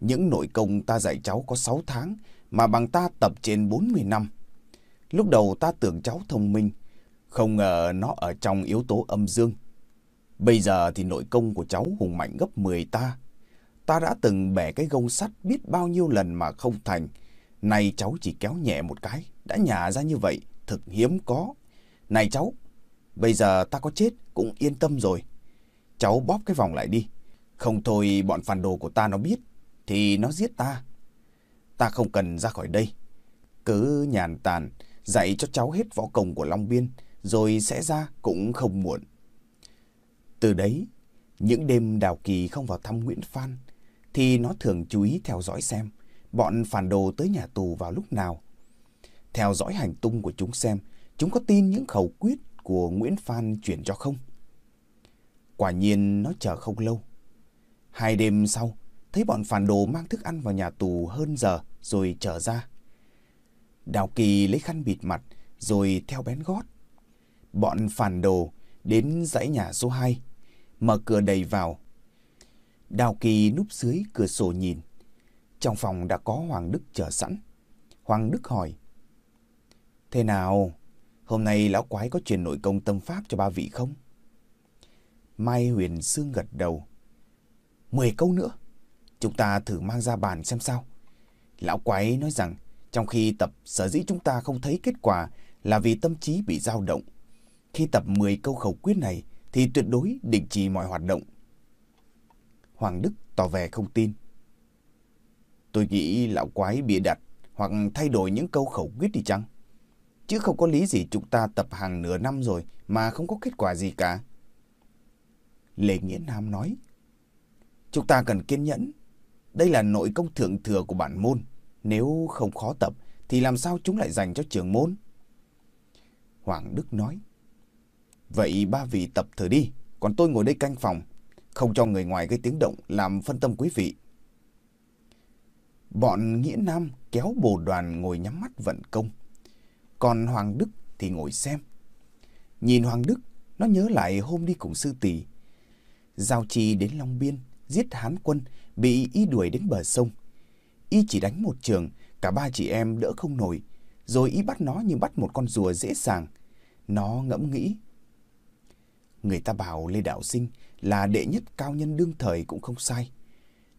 Những nội công ta dạy cháu có 6 tháng, mà bằng ta tập trên 40 năm. Lúc đầu ta tưởng cháu thông minh, không ngờ nó ở trong yếu tố âm dương. Bây giờ thì nội công của cháu hùng mạnh gấp 10 ta. Ta đã từng bẻ cái gông sắt biết bao nhiêu lần mà không thành. này cháu chỉ kéo nhẹ một cái, đã nhả ra như vậy, thực hiếm có. Này cháu, Bây giờ ta có chết cũng yên tâm rồi. Cháu bóp cái vòng lại đi. Không thôi bọn phản đồ của ta nó biết. Thì nó giết ta. Ta không cần ra khỏi đây. Cứ nhàn tàn dạy cho cháu hết võ công của Long Biên. Rồi sẽ ra cũng không muộn. Từ đấy, những đêm Đào Kỳ không vào thăm Nguyễn Phan. Thì nó thường chú ý theo dõi xem bọn phản đồ tới nhà tù vào lúc nào. Theo dõi hành tung của chúng xem chúng có tin những khẩu quyết của Nguyễn Phan chuyển cho không? Quả nhiên nó chờ không lâu. Hai đêm sau, thấy bọn phản đồ mang thức ăn vào nhà tù hơn giờ rồi trở ra. Đào Kỳ lấy khăn bịt mặt rồi theo bén gót. Bọn phản đồ đến dãy nhà số 2, mở cửa đầy vào. Đào Kỳ núp dưới cửa sổ nhìn. Trong phòng đã có Hoàng Đức chờ sẵn. Hoàng Đức hỏi. Thế nào, Hôm nay lão quái có truyền nội công tâm pháp cho ba vị không? Mai Huyền Sương gật đầu. Mười câu nữa, chúng ta thử mang ra bàn xem sao. Lão quái nói rằng trong khi tập sở dĩ chúng ta không thấy kết quả là vì tâm trí bị dao động. Khi tập 10 câu khẩu quyết này thì tuyệt đối đình chỉ mọi hoạt động. Hoàng Đức tỏ vẻ không tin. Tôi nghĩ lão quái bịa đặt hoặc thay đổi những câu khẩu quyết đi chăng? Chứ không có lý gì chúng ta tập hàng nửa năm rồi mà không có kết quả gì cả. Lê Nghĩa Nam nói. Chúng ta cần kiên nhẫn. Đây là nội công thượng thừa của bản môn. Nếu không khó tập thì làm sao chúng lại dành cho trường môn? Hoàng Đức nói. Vậy ba vị tập thử đi, còn tôi ngồi đây canh phòng. Không cho người ngoài gây tiếng động làm phân tâm quý vị. Bọn Nghĩa Nam kéo bồ đoàn ngồi nhắm mắt vận công. Còn Hoàng Đức thì ngồi xem. Nhìn Hoàng Đức, nó nhớ lại hôm đi cùng sư tỷ. Giao trì đến Long Biên, giết Hán quân, bị y đuổi đến bờ sông. Y chỉ đánh một trường, cả ba chị em đỡ không nổi. Rồi y bắt nó như bắt một con rùa dễ dàng. Nó ngẫm nghĩ. Người ta bảo Lê Đạo Sinh là đệ nhất cao nhân đương thời cũng không sai.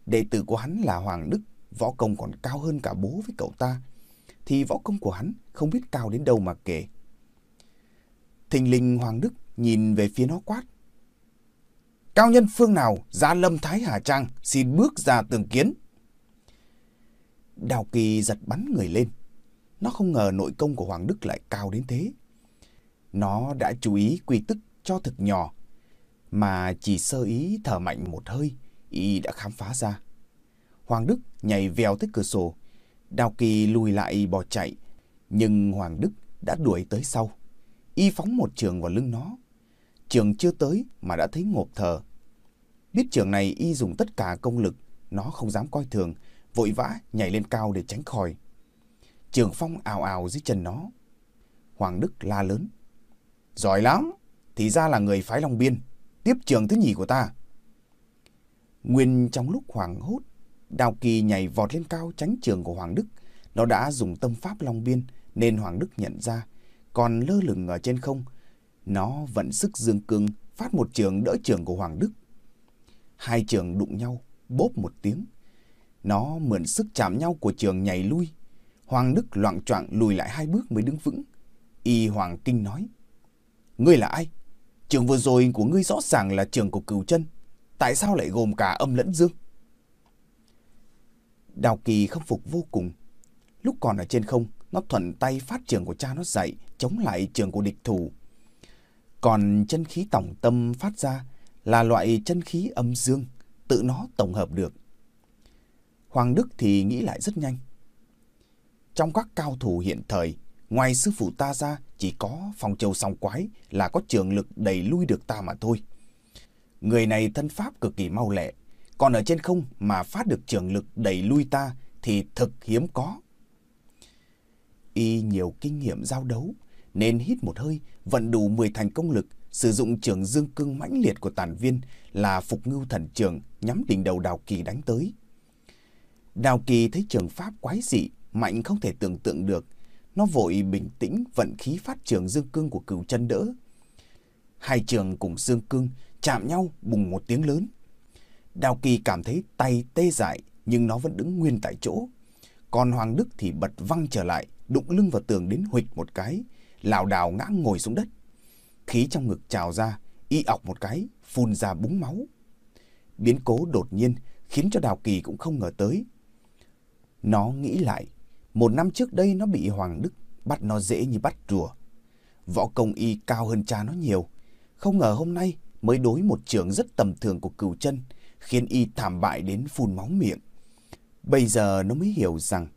Đệ tử của hắn là Hoàng Đức, võ công còn cao hơn cả bố với cậu ta thì võ công của hắn không biết cao đến đâu mà kể. Thình linh Hoàng Đức nhìn về phía nó quát. Cao nhân phương nào ra lâm Thái Hà Trang xin bước ra tường kiến. Đào Kỳ giật bắn người lên. Nó không ngờ nội công của Hoàng Đức lại cao đến thế. Nó đã chú ý quy tức cho thực nhỏ, mà chỉ sơ ý thở mạnh một hơi, y đã khám phá ra. Hoàng Đức nhảy vèo tới cửa sổ, Đào Kỳ lùi lại bỏ chạy, nhưng Hoàng Đức đã đuổi tới sau. Y phóng một trường vào lưng nó. Trường chưa tới mà đã thấy ngộp thở. Biết trường này y dùng tất cả công lực, nó không dám coi thường, vội vã nhảy lên cao để tránh khỏi. Trường phong ào ào dưới chân nó. Hoàng Đức la lớn. Giỏi lắm, thì ra là người phái Long Biên, tiếp trường thứ nhì của ta. Nguyên trong lúc hoàng hốt, Đào Kỳ nhảy vọt lên cao tránh trường của Hoàng Đức. Nó đã dùng tâm pháp Long Biên nên Hoàng Đức nhận ra, còn lơ lửng ở trên không. Nó vận sức dương cương phát một trường đỡ trường của Hoàng Đức. Hai trường đụng nhau, bốp một tiếng. Nó mượn sức chạm nhau của trường nhảy lui. Hoàng Đức loạn choạng lùi lại hai bước mới đứng vững. Y Hoàng Kinh nói. Ngươi là ai? Trường vừa rồi của ngươi rõ ràng là trường của cửu chân. Tại sao lại gồm cả âm lẫn dương? Đào Kỳ không phục vô cùng. Lúc còn ở trên không, nó thuận tay phát trường của cha nó dạy, chống lại trường của địch thủ. Còn chân khí tổng tâm phát ra là loại chân khí âm dương, tự nó tổng hợp được. Hoàng Đức thì nghĩ lại rất nhanh. Trong các cao thủ hiện thời, ngoài sư phụ ta ra chỉ có phòng châu song quái là có trường lực đẩy lui được ta mà thôi. Người này thân pháp cực kỳ mau lẹ, còn ở trên không mà phát được trường lực đẩy lui ta thì thực hiếm có. Y nhiều kinh nghiệm giao đấu, nên hít một hơi, vận đủ 10 thành công lực, sử dụng trường dương cương mãnh liệt của tàn viên là phục ngưu thần trường nhắm đỉnh đầu Đào Kỳ đánh tới. Đào Kỳ thấy trường pháp quái dị, mạnh không thể tưởng tượng được. Nó vội bình tĩnh vận khí phát trường dương cương của cửu chân đỡ. Hai trường cùng dương cương chạm nhau bùng một tiếng lớn. Đào Kỳ cảm thấy tay tê dại nhưng nó vẫn đứng nguyên tại chỗ. Còn Hoàng Đức thì bật văng trở lại, đụng lưng vào tường đến huỵch một cái, lảo đảo ngã ngồi xuống đất. Khí trong ngực trào ra, y ọc một cái, phun ra búng máu. Biến cố đột nhiên khiến cho Đào Kỳ cũng không ngờ tới. Nó nghĩ lại, một năm trước đây nó bị Hoàng Đức bắt nó dễ như bắt rùa. Võ công y cao hơn cha nó nhiều. Không ngờ hôm nay mới đối một trường rất tầm thường của cửu chân, khiến y thảm bại đến phun máu miệng. Bây giờ nó mới hiểu rằng,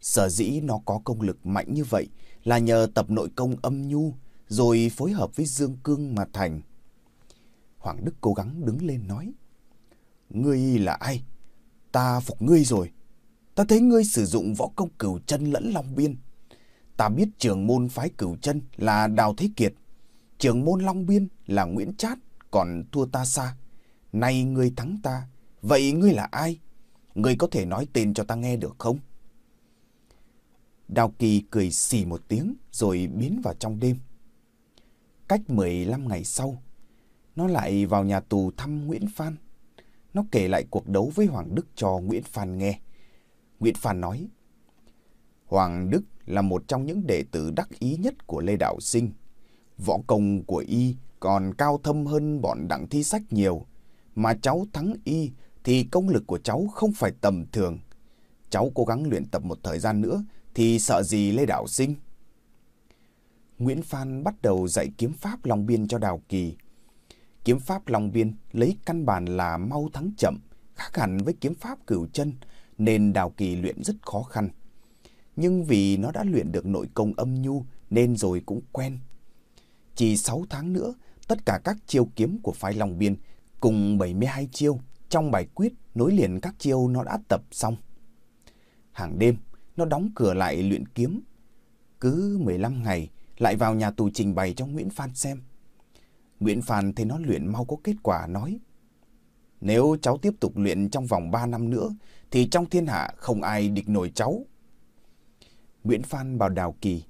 sở dĩ nó có công lực mạnh như vậy là nhờ tập nội công âm nhu, rồi phối hợp với dương cương mà thành. Hoàng Đức cố gắng đứng lên nói, Ngươi là ai? Ta phục ngươi rồi. Ta thấy ngươi sử dụng võ công cửu chân lẫn long biên. Ta biết trường môn phái cửu chân là Đào Thế Kiệt. Trường môn long biên là Nguyễn Trát, còn thua ta xa. Nay ngươi thắng ta, vậy ngươi là ai? Ngươi có thể nói tên cho ta nghe được không? Đào Kỳ cười xì một tiếng rồi biến vào trong đêm. Cách 15 ngày sau, nó lại vào nhà tù thăm Nguyễn Phan. Nó kể lại cuộc đấu với Hoàng Đức cho Nguyễn Phan nghe. Nguyễn Phan nói, Hoàng Đức là một trong những đệ tử đắc ý nhất của Lê Đạo Sinh. Võ công của y còn cao thâm hơn bọn đặng thi sách nhiều. Mà cháu thắng y thì công lực của cháu không phải tầm thường. Cháu cố gắng luyện tập một thời gian nữa thì sợ gì Lê Đạo Sinh. Nguyễn Phan bắt đầu dạy kiếm pháp Long Biên cho Đào Kỳ. Kiếm pháp Long Biên lấy căn bản là mau thắng chậm, khác hẳn với kiếm pháp cửu chân, nên Đào Kỳ luyện rất khó khăn. Nhưng vì nó đã luyện được nội công âm nhu nên rồi cũng quen. Chỉ 6 tháng nữa, tất cả các chiêu kiếm của phái Long Biên cùng 72 chiêu trong bài quyết nối liền các chiêu nó đã tập xong. Hàng đêm, nó đóng cửa lại luyện kiếm. Cứ 15 ngày, lại vào nhà tù trình bày cho Nguyễn Phan xem. Nguyễn Phan thấy nó luyện mau có kết quả nói. Nếu cháu tiếp tục luyện trong vòng 3 năm nữa, thì trong thiên hạ không ai địch nổi cháu. Nguyễn Phan bảo Đào Kỳ.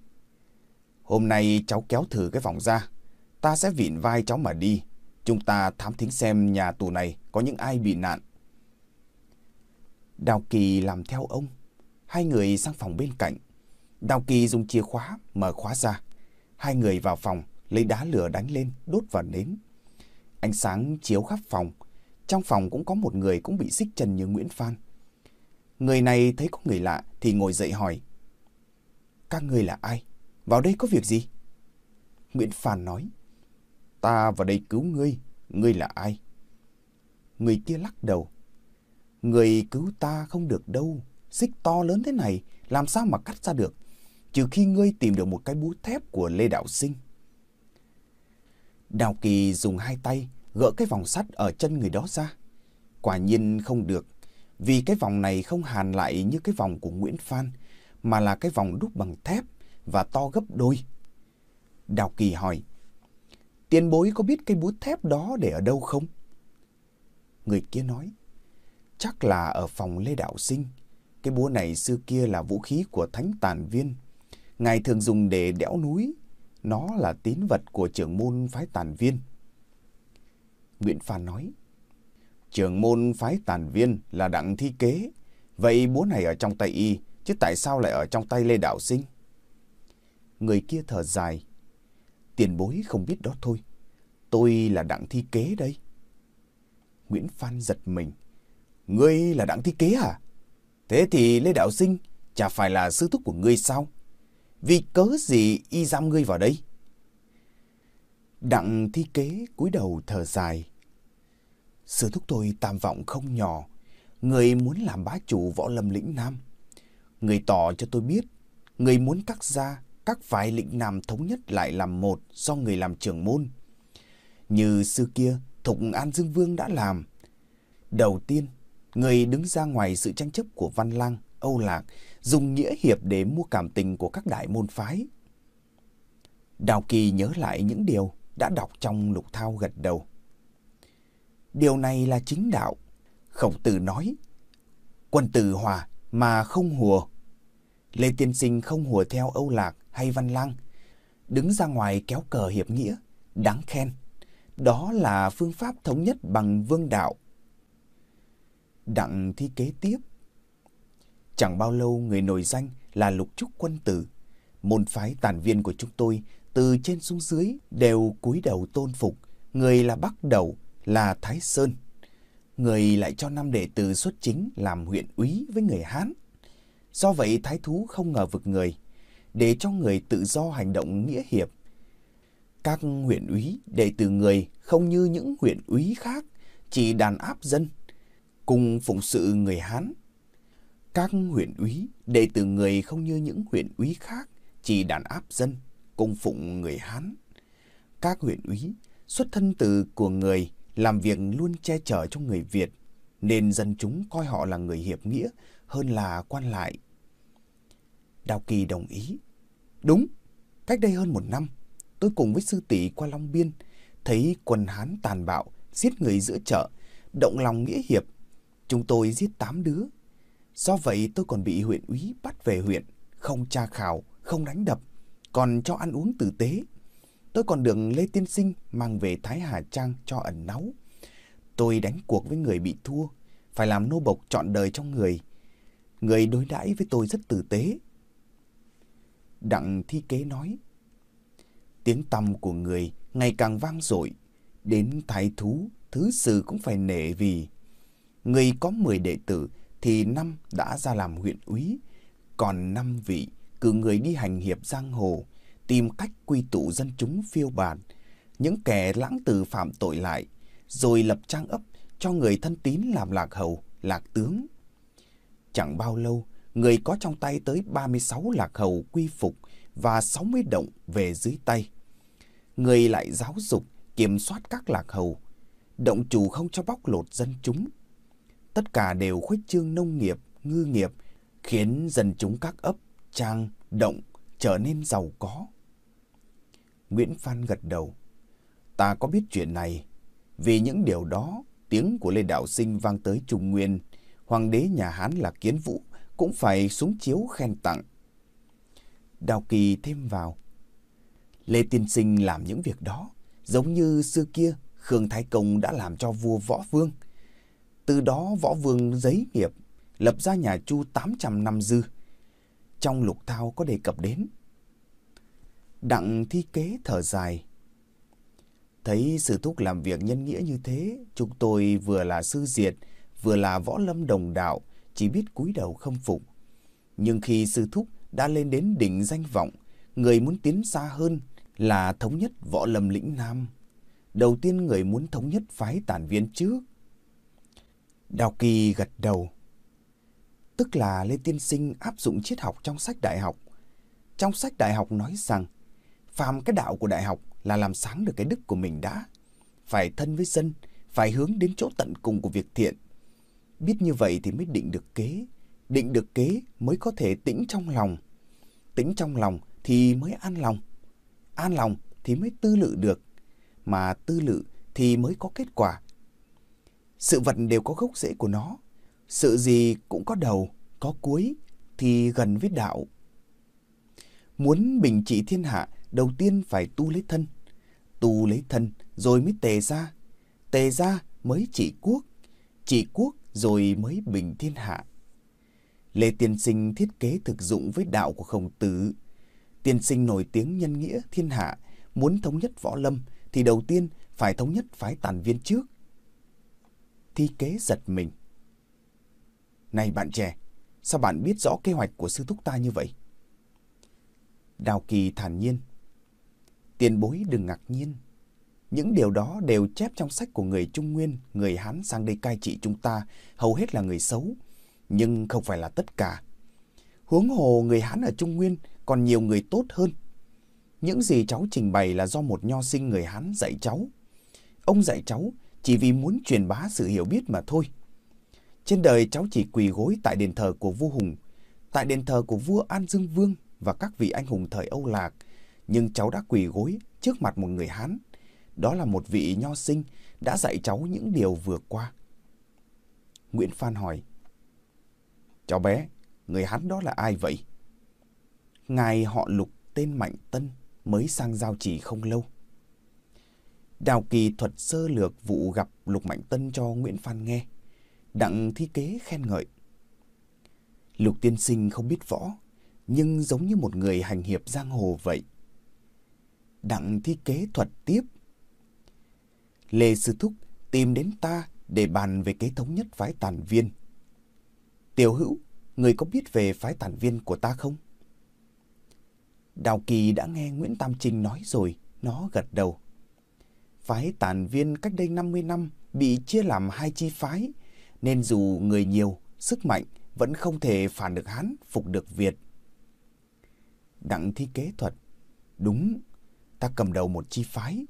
Hôm nay cháu kéo thử cái vòng ra. Ta sẽ vịn vai cháu mà đi. Chúng ta thám thính xem nhà tù này có những ai bị nạn. Đào Kỳ làm theo ông. Hai người sang phòng bên cạnh. Đào Kỳ dùng chìa khóa mở khóa ra. Hai người vào phòng, lấy đá lửa đánh lên, đốt vào nến. Ánh sáng chiếu khắp phòng. Trong phòng cũng có một người cũng bị xích chân như Nguyễn Phan. Người này thấy có người lạ thì ngồi dậy hỏi. Các người là ai? Vào đây có việc gì? Nguyễn Phan nói. Ta vào đây cứu ngươi. Ngươi là ai? Người kia lắc đầu. Người cứu ta không được đâu. Xích to lớn thế này, làm sao mà cắt ra được? Trừ khi ngươi tìm được một cái búa thép của Lê Đạo Sinh. Đào Kỳ dùng hai tay gỡ cái vòng sắt ở chân người đó ra. Quả nhiên không được, vì cái vòng này không hàn lại như cái vòng của Nguyễn Phan, mà là cái vòng đúc bằng thép và to gấp đôi. Đào Kỳ hỏi, tiền bối có biết cây búa thép đó để ở đâu không? Người kia nói, chắc là ở phòng Lê Đạo Sinh. Cái búa này xưa kia là vũ khí của Thánh Tàn Viên. Ngài thường dùng để đẽo núi. Nó là tín vật của trưởng môn phái Tàn Viên. Nguyễn Phan nói, trưởng môn phái Tàn Viên là đặng thi kế. Vậy búa này ở trong tay y, chứ tại sao lại ở trong tay Lê Đạo Sinh? Người kia thở dài, tiền bối không biết đó thôi. Tôi là đặng thi kế đây. Nguyễn Phan giật mình. Ngươi là đặng thi kế à? Thế thì Lê Đạo Sinh chả phải là sư thúc của ngươi sao? Vì cớ gì y giam ngươi vào đây? Đặng thi kế cúi đầu thở dài. Sư thúc tôi tam vọng không nhỏ. Người muốn làm bá chủ võ lâm lĩnh Nam. Người tỏ cho tôi biết, người muốn cắt ra các phái lĩnh Nam thống nhất lại làm một do người làm trưởng môn. Như xưa kia, Thục An Dương Vương đã làm. Đầu tiên, người đứng ra ngoài sự tranh chấp của Văn Lang, Âu Lạc, dùng nghĩa hiệp để mua cảm tình của các đại môn phái. Đào Kỳ nhớ lại những điều đã đọc trong lục thao gật đầu. Điều này là chính đạo. Khổng tử nói, quân tử hòa mà không hùa. Lê Tiên Sinh không hùa theo Âu Lạc hay Văn Lang, đứng ra ngoài kéo cờ hiệp nghĩa, đáng khen. Đó là phương pháp thống nhất bằng vương đạo. Đặng thi kế tiếp. Chẳng bao lâu người nổi danh là lục trúc quân tử. Môn phái tàn viên của chúng tôi từ trên xuống dưới đều cúi đầu tôn phục. Người là Bắc Đầu, là Thái Sơn. Người lại cho năm đệ tử xuất chính làm huyện úy với người Hán. Do vậy Thái Thú không ngờ vực người, để cho người tự do hành động nghĩa hiệp. Các huyện úy đệ tử người không như những huyện úy khác, chỉ đàn áp dân, cùng phụng sự người Hán. Các huyện úy đệ tử người không như những huyện úy khác, chỉ đàn áp dân, cung phụng người Hán. Các huyện úy xuất thân từ của người làm việc luôn che chở cho người Việt, nên dân chúng coi họ là người hiệp nghĩa hơn là quan lại. Đào Kỳ đồng ý. Đúng, cách đây hơn một năm, tôi cùng với sư tỷ qua Long Biên, thấy quân Hán tàn bạo, giết người giữa chợ, động lòng nghĩa hiệp. Chúng tôi giết tám đứa. Do vậy tôi còn bị huyện úy bắt về huyện, không tra khảo, không đánh đập, còn cho ăn uống tử tế. Tôi còn được Lê Tiên Sinh mang về Thái Hà Trang cho ẩn náu. Tôi đánh cuộc với người bị thua, phải làm nô bộc trọn đời trong người. Người đối đãi với tôi rất tử tế. Đặng thi kế nói, tiếng tăm của người ngày càng vang dội, đến thái thú, thứ sự cũng phải nể vì người có 10 đệ tử thì năm đã ra làm huyện úy, còn năm vị cử người đi hành hiệp giang hồ, tìm cách quy tụ dân chúng phiêu bản, những kẻ lãng tử phạm tội lại, rồi lập trang ấp cho người thân tín làm lạc hầu, lạc tướng. Chẳng bao lâu, người có trong tay tới 36 lạc hầu quy phục và 60 động về dưới tay. Người lại giáo dục, kiểm soát các lạc hầu, động chủ không cho bóc lột dân chúng. Tất cả đều khuếch trương nông nghiệp, ngư nghiệp, khiến dân chúng các ấp, trang, động trở nên giàu có. Nguyễn Phan gật đầu. Ta có biết chuyện này. Vì những điều đó, tiếng của Lê Đạo Sinh vang tới Trung Nguyên. Hoàng đế nhà Hán là Kiến Vũ cũng phải súng chiếu khen tặng. Đào Kỳ thêm vào. Lê Tiên Sinh làm những việc đó, giống như xưa kia Khương Thái Công đã làm cho vua Võ Vương. Từ đó Võ Vương giấy nghiệp, lập ra nhà Chu 800 năm dư. Trong lục thao có đề cập đến Đặng thi kế thở dài. Thấy sư thúc làm việc nhân nghĩa như thế, chúng tôi vừa là sư diệt, vừa là võ lâm đồng đạo, chỉ biết cúi đầu khâm phục. Nhưng khi sư thúc đã lên đến đỉnh danh vọng, người muốn tiến xa hơn là thống nhất võ lâm lĩnh Nam. Đầu tiên người muốn thống nhất phái tản viên trước. Đào Kỳ gật đầu. Tức là Lê Tiên Sinh áp dụng triết học trong sách đại học. Trong sách đại học nói rằng, phàm cái đạo của đại học là làm sáng được cái đức của mình đã. Phải thân với dân, phải hướng đến chỗ tận cùng của việc thiện. Biết như vậy thì mới định được kế. Định được kế mới có thể tĩnh trong lòng. Tĩnh trong lòng thì mới an lòng. An lòng thì mới tư lự được. Mà tư lự thì mới có kết quả. Sự vật đều có gốc rễ của nó. Sự gì cũng có đầu, có cuối thì gần với đạo. Muốn bình trị thiên hạ, đầu tiên phải tu lấy thân. Tu lấy thân rồi mới tề ra. Tề ra mới trị quốc. Trị quốc rồi mới bình thiên hạ. Lê Tiên Sinh thiết kế thực dụng với đạo của khổng tử. Tiên sinh nổi tiếng nhân nghĩa thiên hạ, muốn thống nhất võ lâm thì đầu tiên phải thống nhất phái tàn viên trước. Thi kế giật mình. Này bạn trẻ, sao bạn biết rõ kế hoạch của sư thúc ta như vậy? Đào Kỳ thản nhiên. Tiền bối đừng ngạc nhiên. Những điều đó đều chép trong sách của người Trung Nguyên, người Hán sang đây cai trị chúng ta, hầu hết là người xấu. Nhưng không phải là tất cả. Huống hồ người Hán ở Trung Nguyên còn nhiều người tốt hơn. Những gì cháu trình bày là do một nho sinh người Hán dạy cháu. Ông dạy cháu chỉ vì muốn truyền bá sự hiểu biết mà thôi. Trên đời cháu chỉ quỳ gối tại đền thờ của vua Hùng, tại đền thờ của vua An Dương Vương và các vị anh hùng thời Âu Lạc, nhưng cháu đã quỳ gối trước mặt một người Hán. Đó là một vị nho sinh đã dạy cháu những điều vừa qua. Nguyễn Phan hỏi, Cháu bé, người Hán đó là ai vậy? Ngài họ Lục tên Mạnh Tân mới sang giao chỉ không lâu. Đào Kỳ thuật sơ lược vụ gặp Lục Mạnh Tân cho Nguyễn Phan nghe. Đặng thi kế khen ngợi. Lục tiên sinh không biết võ, nhưng giống như một người hành hiệp giang hồ vậy. Đặng thi kế thuật tiếp. Lê Sư Thúc tìm đến ta để bàn về kế thống nhất phái tàn viên. Tiểu hữu, người có biết về phái tàn viên của ta không? Đào Kỳ đã nghe Nguyễn Tam Trinh nói rồi, nó gật đầu. Phái tàn viên cách đây 50 năm bị chia làm hai chi phái, nên dù người nhiều, sức mạnh vẫn không thể phản được Hán, phục được Việt. Đặng thi kế thuật. Đúng, ta cầm đầu một chi phái,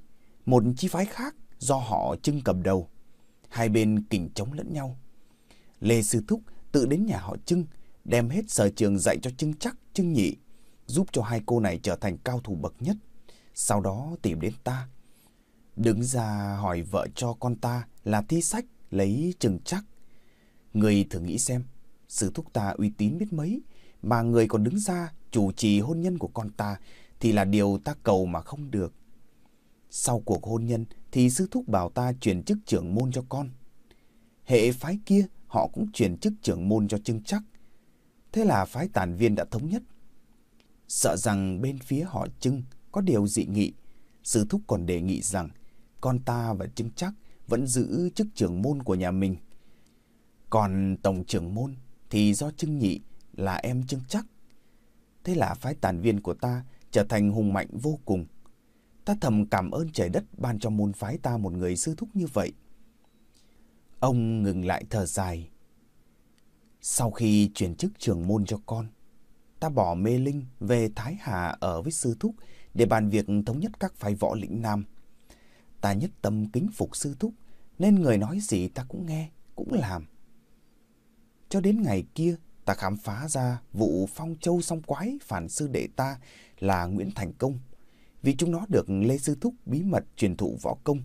một chi phái khác do họ trưng cầm đầu. Hai bên kình chống lẫn nhau. Lê Sư Thúc tự đến nhà họ trưng, đem hết sở trường dạy cho trưng chắc, trưng nhị, giúp cho hai cô này trở thành cao thủ bậc nhất. Sau đó tìm đến ta. Đứng ra hỏi vợ cho con ta là thi sách lấy trừng chắc. Người thử nghĩ xem, sư thúc ta uy tín biết mấy, mà người còn đứng ra chủ trì hôn nhân của con ta thì là điều ta cầu mà không được. Sau cuộc hôn nhân thì sư thúc bảo ta chuyển chức trưởng môn cho con. Hệ phái kia họ cũng chuyển chức trưởng môn cho trưng chắc. Thế là phái tàn viên đã thống nhất. Sợ rằng bên phía họ trưng có điều dị nghị, sư thúc còn đề nghị rằng con ta và trưng chắc vẫn giữ chức trưởng môn của nhà mình. Còn tổng trưởng môn thì do trưng nhị là em trưng chắc. Thế là phái tàn viên của ta trở thành hùng mạnh vô cùng. Ta thầm cảm ơn trời đất ban cho môn phái ta một người sư thúc như vậy. Ông ngừng lại thở dài. Sau khi chuyển chức trưởng môn cho con, ta bỏ mê linh về Thái Hà ở với sư thúc để bàn việc thống nhất các phái võ lĩnh Nam. Ta nhất tâm kính phục sư thúc, nên người nói gì ta cũng nghe, cũng làm. Cho đến ngày kia, ta khám phá ra vụ phong châu song quái phản sư đệ ta là Nguyễn Thành Công, vì chúng nó được Lê Sư Thúc bí mật truyền thụ võ công.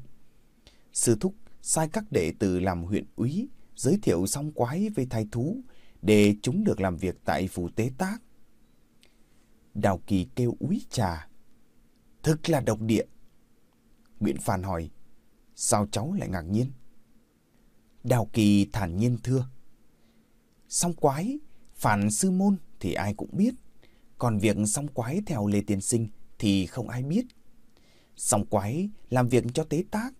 Sư Thúc sai các đệ tử làm huyện úy, giới thiệu song quái với thái thú để chúng được làm việc tại phủ tế tác. Đào Kỳ kêu úy trà. Thực là độc địa. Nguyễn Phan hỏi, sao cháu lại ngạc nhiên? Đào Kỳ thản nhiên thưa. Song quái, phản sư môn thì ai cũng biết. Còn việc song quái theo Lê Tiên Sinh thì không ai biết. Song quái làm việc cho tế tác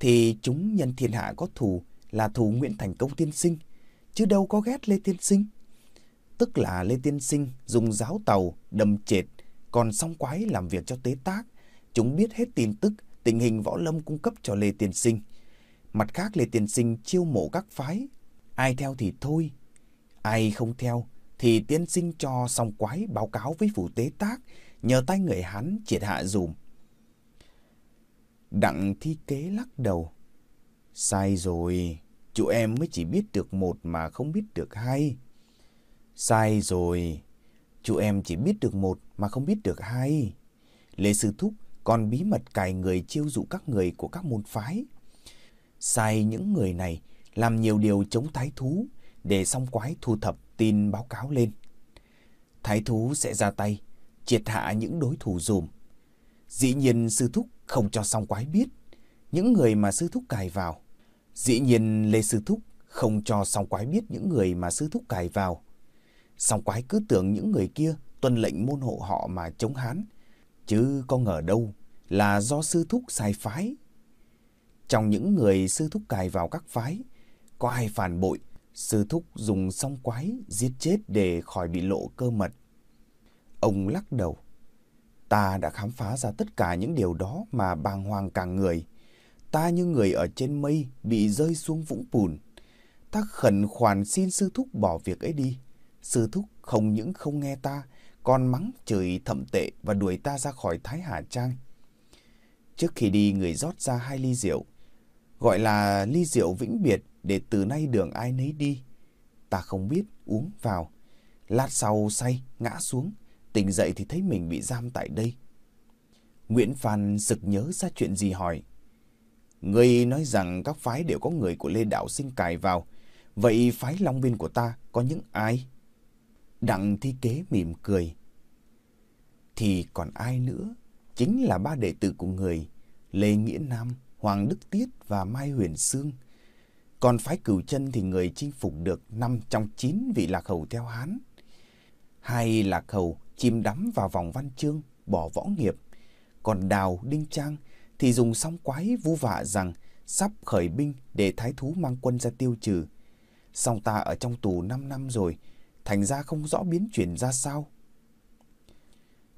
thì chúng nhân thiên hạ có thù là thù Nguyễn Thành Công tiên sinh chứ đâu có ghét Lê Tiên Sinh. Tức là Lê Tiên Sinh dùng giáo tàu đâm chệt, còn song quái làm việc cho tế tác. Chúng biết hết tin tức, tình hình võ lâm cung cấp cho Lê Tiên Sinh. Mặt khác Lê Tiên Sinh chiêu mộ các phái. Ai theo thì thôi, ai không theo thì tiên sinh cho song quái báo cáo với phủ tế tác, nhờ tay người hắn triệt hạ dùm. Đặng thi kế lắc đầu. Sai rồi, chú em mới chỉ biết được một mà không biết được hai. Sai rồi, chú em chỉ biết được một mà không biết được hai. Lê Sư Thúc còn bí mật cài người chiêu dụ các người của các môn phái. Sai những người này làm nhiều điều chống thái thú để song quái thu thập tin báo cáo lên. Thái thú sẽ ra tay, triệt hạ những đối thủ dùm. Dĩ nhiên sư thúc không cho song quái biết những người mà sư thúc cài vào. Dĩ nhiên Lê Sư Thúc không cho song quái biết những người mà sư thúc cài vào. Song quái cứ tưởng những người kia tuân lệnh môn hộ họ mà chống hán, chứ có ngờ đâu là do sư thúc sai phái. Trong những người sư thúc cài vào các phái, có ai phản bội, sư thúc dùng song quái giết chết để khỏi bị lộ cơ mật. Ông lắc đầu. Ta đã khám phá ra tất cả những điều đó mà bàng hoàng càng người. Ta như người ở trên mây bị rơi xuống vũng bùn. Ta khẩn khoản xin sư thúc bỏ việc ấy đi. Sư thúc không những không nghe ta, còn mắng chửi thậm tệ và đuổi ta ra khỏi Thái Hà Trang. Trước khi đi người rót ra hai ly rượu, gọi là ly rượu vĩnh biệt để từ nay đường ai nấy đi. Ta không biết uống vào. Lát sau say, ngã xuống, tỉnh dậy thì thấy mình bị giam tại đây. Nguyễn Phan sực nhớ ra chuyện gì hỏi. Người nói rằng các phái đều có người của Lê Đạo Sinh cài vào. Vậy phái Long Biên của ta có những ai? Đặng thi kế mỉm cười. Thì còn ai nữa? Chính là ba đệ tử của người. Lê Nghĩa Nam, Hoàng Đức Tiết và Mai Huyền Sương. Còn phái cửu chân thì người chinh phục được năm trong chín vị lạc hầu theo Hán. Hai lạc hầu chìm đắm vào vòng văn chương, bỏ võ nghiệp. Còn Đào, Đinh Trang thì dùng song quái vu vạ rằng sắp khởi binh để thái thú mang quân ra tiêu trừ. Song ta ở trong tù 5 năm rồi, thành ra không rõ biến chuyển ra sao.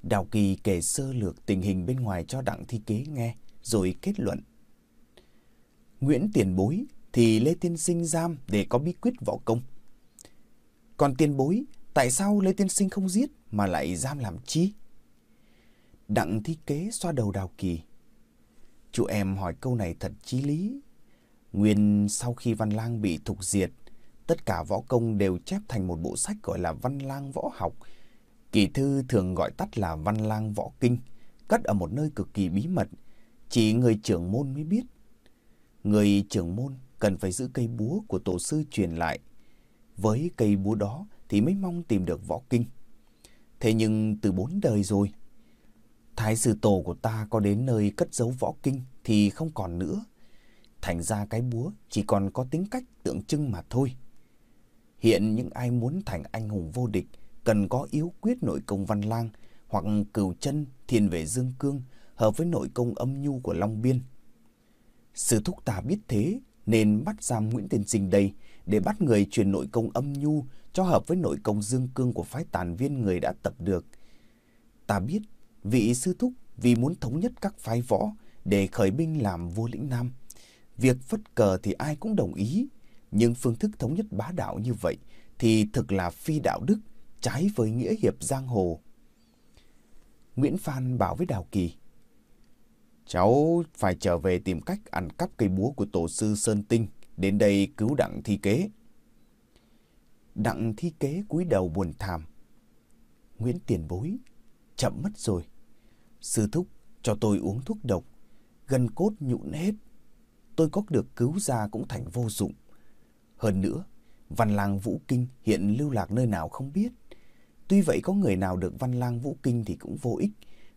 Đào Kỳ kể sơ lược tình hình bên ngoài cho Đặng Thi Kế nghe, rồi kết luận. Nguyễn Tiền Bối thì Lê Tiên Sinh giam để có bí quyết võ công. Còn tiền bối, tại sao Lê Tiên Sinh không giết mà lại giam làm chi? Đặng thi kế xoa đầu đào kỳ. Chú em hỏi câu này thật chí lý. Nguyên sau khi Văn Lang bị thục diệt, tất cả võ công đều chép thành một bộ sách gọi là Văn Lang Võ Học. Kỳ thư thường gọi tắt là Văn Lang Võ Kinh, cất ở một nơi cực kỳ bí mật, chỉ người trưởng môn mới biết. Người trưởng môn cần phải giữ cây búa của tổ sư truyền lại. Với cây búa đó thì mới mong tìm được võ kinh. Thế nhưng từ bốn đời rồi, thái sư tổ của ta có đến nơi cất giấu võ kinh thì không còn nữa. Thành ra cái búa chỉ còn có tính cách tượng trưng mà thôi. Hiện những ai muốn thành anh hùng vô địch cần có yếu quyết nội công văn lang hoặc cửu chân thiên về dương cương hợp với nội công âm nhu của Long Biên. Sư thúc ta biết thế nên bắt giam Nguyễn Tiên Sinh đây để bắt người truyền nội công âm nhu cho hợp với nội công dương cương của phái tàn viên người đã tập được. Ta biết vị sư thúc vì muốn thống nhất các phái võ để khởi binh làm vua lĩnh Nam. Việc phất cờ thì ai cũng đồng ý, nhưng phương thức thống nhất bá đạo như vậy thì thực là phi đạo đức, trái với nghĩa hiệp giang hồ. Nguyễn Phan bảo với Đào Kỳ. Cháu phải trở về tìm cách ăn cắp cây búa của tổ sư Sơn Tinh, đến đây cứu đặng thi kế. Đặng thi kế cúi đầu buồn thảm. Nguyễn Tiền Bối, chậm mất rồi. Sư thúc cho tôi uống thuốc độc, gần cốt nhũn hết. Tôi có được cứu ra cũng thành vô dụng. Hơn nữa, văn lang Vũ Kinh hiện lưu lạc nơi nào không biết. Tuy vậy có người nào được văn lang Vũ Kinh thì cũng vô ích,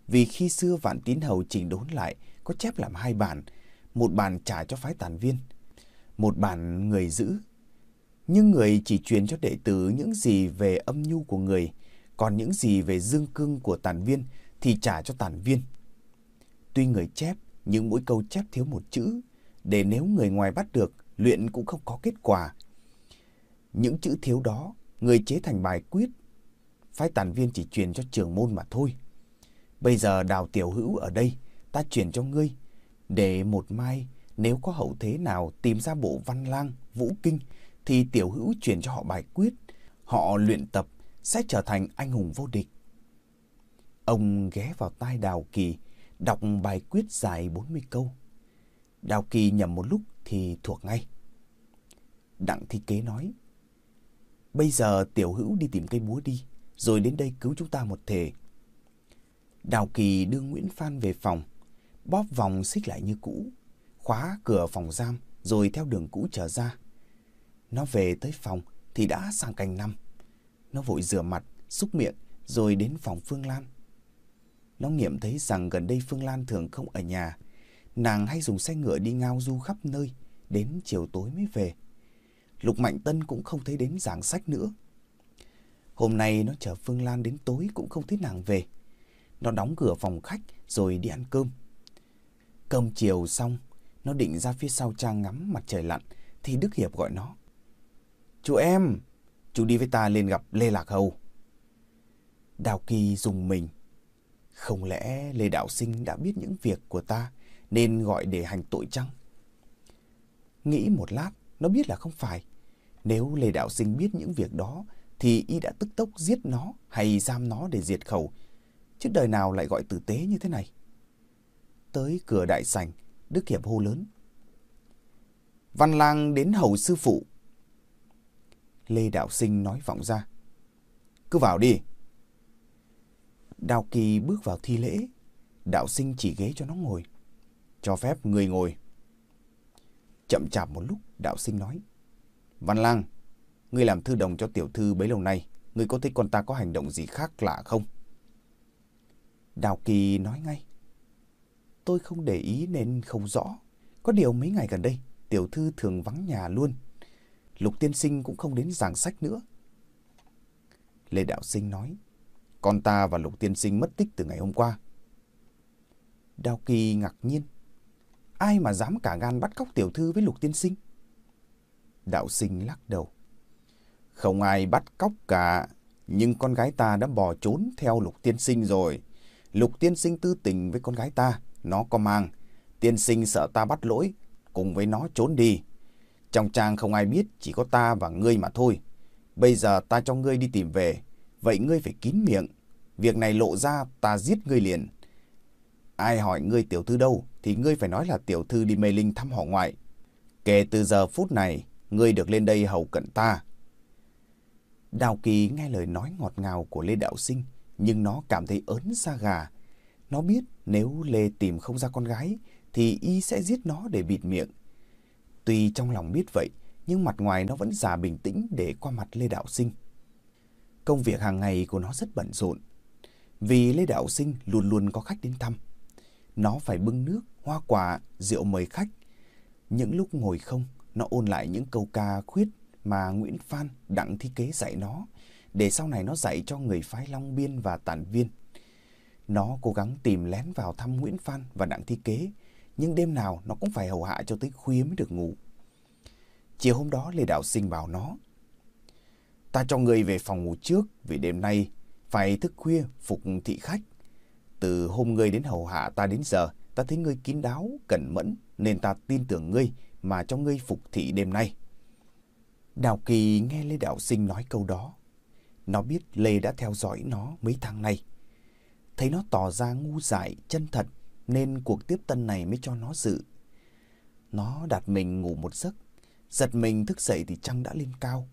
vì khi xưa Vạn Tín Hầu chỉnh đốn lại có chép làm hai bản, một bản trả cho phái tản viên, một bản người giữ. Nhưng người chỉ truyền cho đệ tử những gì về âm nhu của người, còn những gì về dương cương của tản viên thì trả cho tản viên. Tuy người chép, nhưng mỗi câu chép thiếu một chữ, để nếu người ngoài bắt được, luyện cũng không có kết quả. Những chữ thiếu đó, người chế thành bài quyết. Phái tản viên chỉ truyền cho trường môn mà thôi. Bây giờ đào tiểu hữu ở đây, ta chuyển cho ngươi. Để một mai, nếu có hậu thế nào tìm ra bộ văn lang, vũ kinh, thì tiểu hữu chuyển cho họ bài quyết. Họ luyện tập sẽ trở thành anh hùng vô địch. Ông ghé vào tai Đào Kỳ, đọc bài quyết dài 40 câu. Đào Kỳ nhầm một lúc thì thuộc ngay. Đặng Thi Kế nói, Bây giờ tiểu hữu đi tìm cây búa đi, rồi đến đây cứu chúng ta một thể. Đào Kỳ đưa Nguyễn Phan về phòng, bóp vòng xích lại như cũ, khóa cửa phòng giam rồi theo đường cũ trở ra. Nó về tới phòng thì đã sang canh năm. Nó vội rửa mặt, xúc miệng rồi đến phòng Phương Lan. Nó nghiệm thấy rằng gần đây Phương Lan thường không ở nhà. Nàng hay dùng xe ngựa đi ngao du khắp nơi, đến chiều tối mới về. Lục Mạnh Tân cũng không thấy đến giảng sách nữa. Hôm nay nó chờ Phương Lan đến tối cũng không thấy nàng về. Nó đóng cửa phòng khách rồi đi ăn cơm. Cơm chiều xong, nó định ra phía sau trang ngắm mặt trời lặn thì Đức Hiệp gọi nó. Chú em, chú đi với ta lên gặp Lê Lạc Hầu. Đào Kỳ dùng mình. Không lẽ Lê Đạo Sinh đã biết những việc của ta nên gọi để hành tội chăng? Nghĩ một lát, nó biết là không phải. Nếu Lê Đạo Sinh biết những việc đó thì y đã tức tốc giết nó hay giam nó để diệt khẩu. Chứ đời nào lại gọi tử tế như thế này? Tới cửa đại sảnh, Đức Hiệp hô lớn. Văn lang đến hầu sư phụ. Lê Đạo Sinh nói vọng ra. Cứ vào đi. Đào Kỳ bước vào thi lễ. Đạo Sinh chỉ ghế cho nó ngồi. Cho phép người ngồi. Chậm chạp một lúc, Đạo Sinh nói. Văn lang, ngươi làm thư đồng cho tiểu thư bấy lâu nay. Ngươi có thấy con ta có hành động gì khác lạ không? Đào Kỳ nói ngay. Tôi không để ý nên không rõ. Có điều mấy ngày gần đây, tiểu thư thường vắng nhà luôn. Lục tiên sinh cũng không đến giảng sách nữa. Lê Đạo Sinh nói, con ta và Lục tiên sinh mất tích từ ngày hôm qua. Đào Kỳ ngạc nhiên. Ai mà dám cả gan bắt cóc tiểu thư với Lục tiên sinh? Đạo Sinh lắc đầu. Không ai bắt cóc cả, nhưng con gái ta đã bỏ trốn theo Lục tiên sinh rồi. Lục tiên sinh tư tình với con gái ta, nó có mang. Tiên sinh sợ ta bắt lỗi, cùng với nó trốn đi. Trong trang không ai biết, chỉ có ta và ngươi mà thôi. Bây giờ ta cho ngươi đi tìm về, vậy ngươi phải kín miệng. Việc này lộ ra, ta giết ngươi liền. Ai hỏi ngươi tiểu thư đâu, thì ngươi phải nói là tiểu thư đi mê linh thăm họ ngoại. Kể từ giờ phút này, ngươi được lên đây hầu cận ta. Đào Kỳ nghe lời nói ngọt ngào của Lê Đạo Sinh, nhưng nó cảm thấy ớn xa gà. Nó biết nếu Lê tìm không ra con gái, thì y sẽ giết nó để bịt miệng. Tuy trong lòng biết vậy, nhưng mặt ngoài nó vẫn giả bình tĩnh để qua mặt Lê Đạo Sinh. Công việc hàng ngày của nó rất bận rộn. Vì Lê Đạo Sinh luôn luôn có khách đến thăm. Nó phải bưng nước, hoa quả, rượu mời khách. Những lúc ngồi không, nó ôn lại những câu ca khuyết mà Nguyễn Phan đặng thi kế dạy nó, để sau này nó dạy cho người phái Long Biên và Tản Viên. Nó cố gắng tìm lén vào thăm Nguyễn Phan và đặng thi kế, nhưng đêm nào nó cũng phải hầu hạ cho tới khuya mới được ngủ. Chiều hôm đó Lê Đạo Sinh bảo nó, Ta cho người về phòng ngủ trước vì đêm nay phải thức khuya phục thị khách. Từ hôm ngươi đến hầu hạ ta đến giờ, ta thấy ngươi kín đáo, cẩn mẫn, nên ta tin tưởng ngươi mà cho ngươi phục thị đêm nay. Đào Kỳ nghe Lê Đạo Sinh nói câu đó. Nó biết Lê đã theo dõi nó mấy tháng nay. Thấy nó tỏ ra ngu dại, chân thật, nên cuộc tiếp tân này mới cho nó dự. Nó đặt mình ngủ một giấc, giật mình thức dậy thì trăng đã lên cao.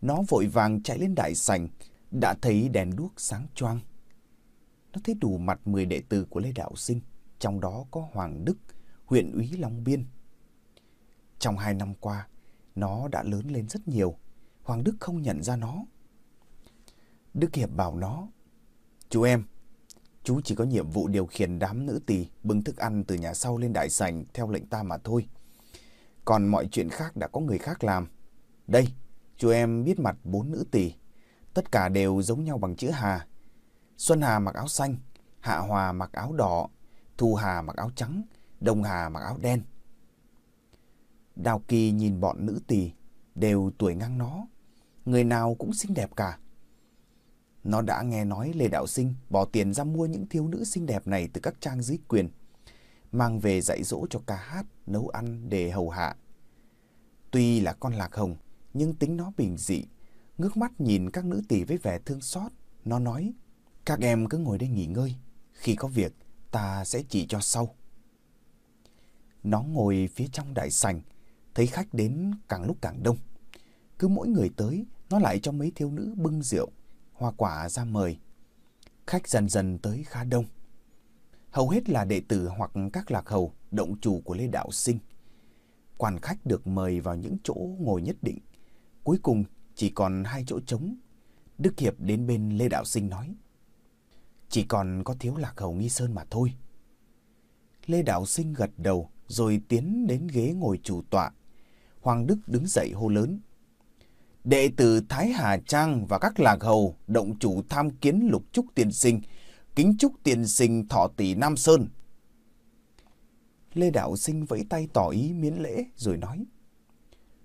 Nó vội vàng chạy lên đại sảnh, đã thấy đèn đuốc sáng choang. Nó thấy đủ mặt 10 đệ tử của Lê Đạo Sinh, trong đó có Hoàng Đức, huyện úy Long Biên. Trong hai năm qua, nó đã lớn lên rất nhiều. Hoàng Đức không nhận ra nó. Đức Hiệp bảo nó, Chú em, chú chỉ có nhiệm vụ điều khiển đám nữ tỳ bưng thức ăn từ nhà sau lên đại sảnh theo lệnh ta mà thôi. Còn mọi chuyện khác đã có người khác làm. Đây, chú em biết mặt bốn nữ tỳ Tất cả đều giống nhau bằng chữ Hà. Xuân Hà mặc áo xanh, Hạ Hòa mặc áo đỏ, Thu Hà mặc áo trắng, Đông Hà mặc áo đen. Đào Kỳ nhìn bọn nữ tỳ đều tuổi ngang nó, người nào cũng xinh đẹp cả. Nó đã nghe nói Lê Đạo Sinh bỏ tiền ra mua những thiếu nữ xinh đẹp này từ các trang dưới quyền, mang về dạy dỗ cho ca hát, nấu ăn để hầu hạ. Tuy là con lạc hồng, nhưng tính nó bình dị, ngước mắt nhìn các nữ tỷ với vẻ thương xót. Nó nói, các em cứ ngồi đây nghỉ ngơi, khi có việc ta sẽ chỉ cho sau. Nó ngồi phía trong đại sảnh, thấy khách đến càng lúc càng đông. Cứ mỗi người tới, nó lại cho mấy thiếu nữ bưng rượu, hoa quả ra mời. Khách dần dần tới khá đông. Hầu hết là đệ tử hoặc các lạc hầu, động chủ của Lê Đạo Sinh. Quan khách được mời vào những chỗ ngồi nhất định. Cuối cùng chỉ còn hai chỗ trống. Đức Hiệp đến bên Lê Đạo Sinh nói. Chỉ còn có thiếu lạc hầu nghi sơn mà thôi. Lê Đạo Sinh gật đầu rồi tiến đến ghế ngồi chủ tọa. Hoàng Đức đứng dậy hô lớn. Đệ tử Thái Hà Trang và các lạc hầu động chủ tham kiến lục trúc tiền sinh, kính chúc tiền sinh thọ tỷ Nam Sơn. Lê Đạo Sinh vẫy tay tỏ ý miễn lễ rồi nói.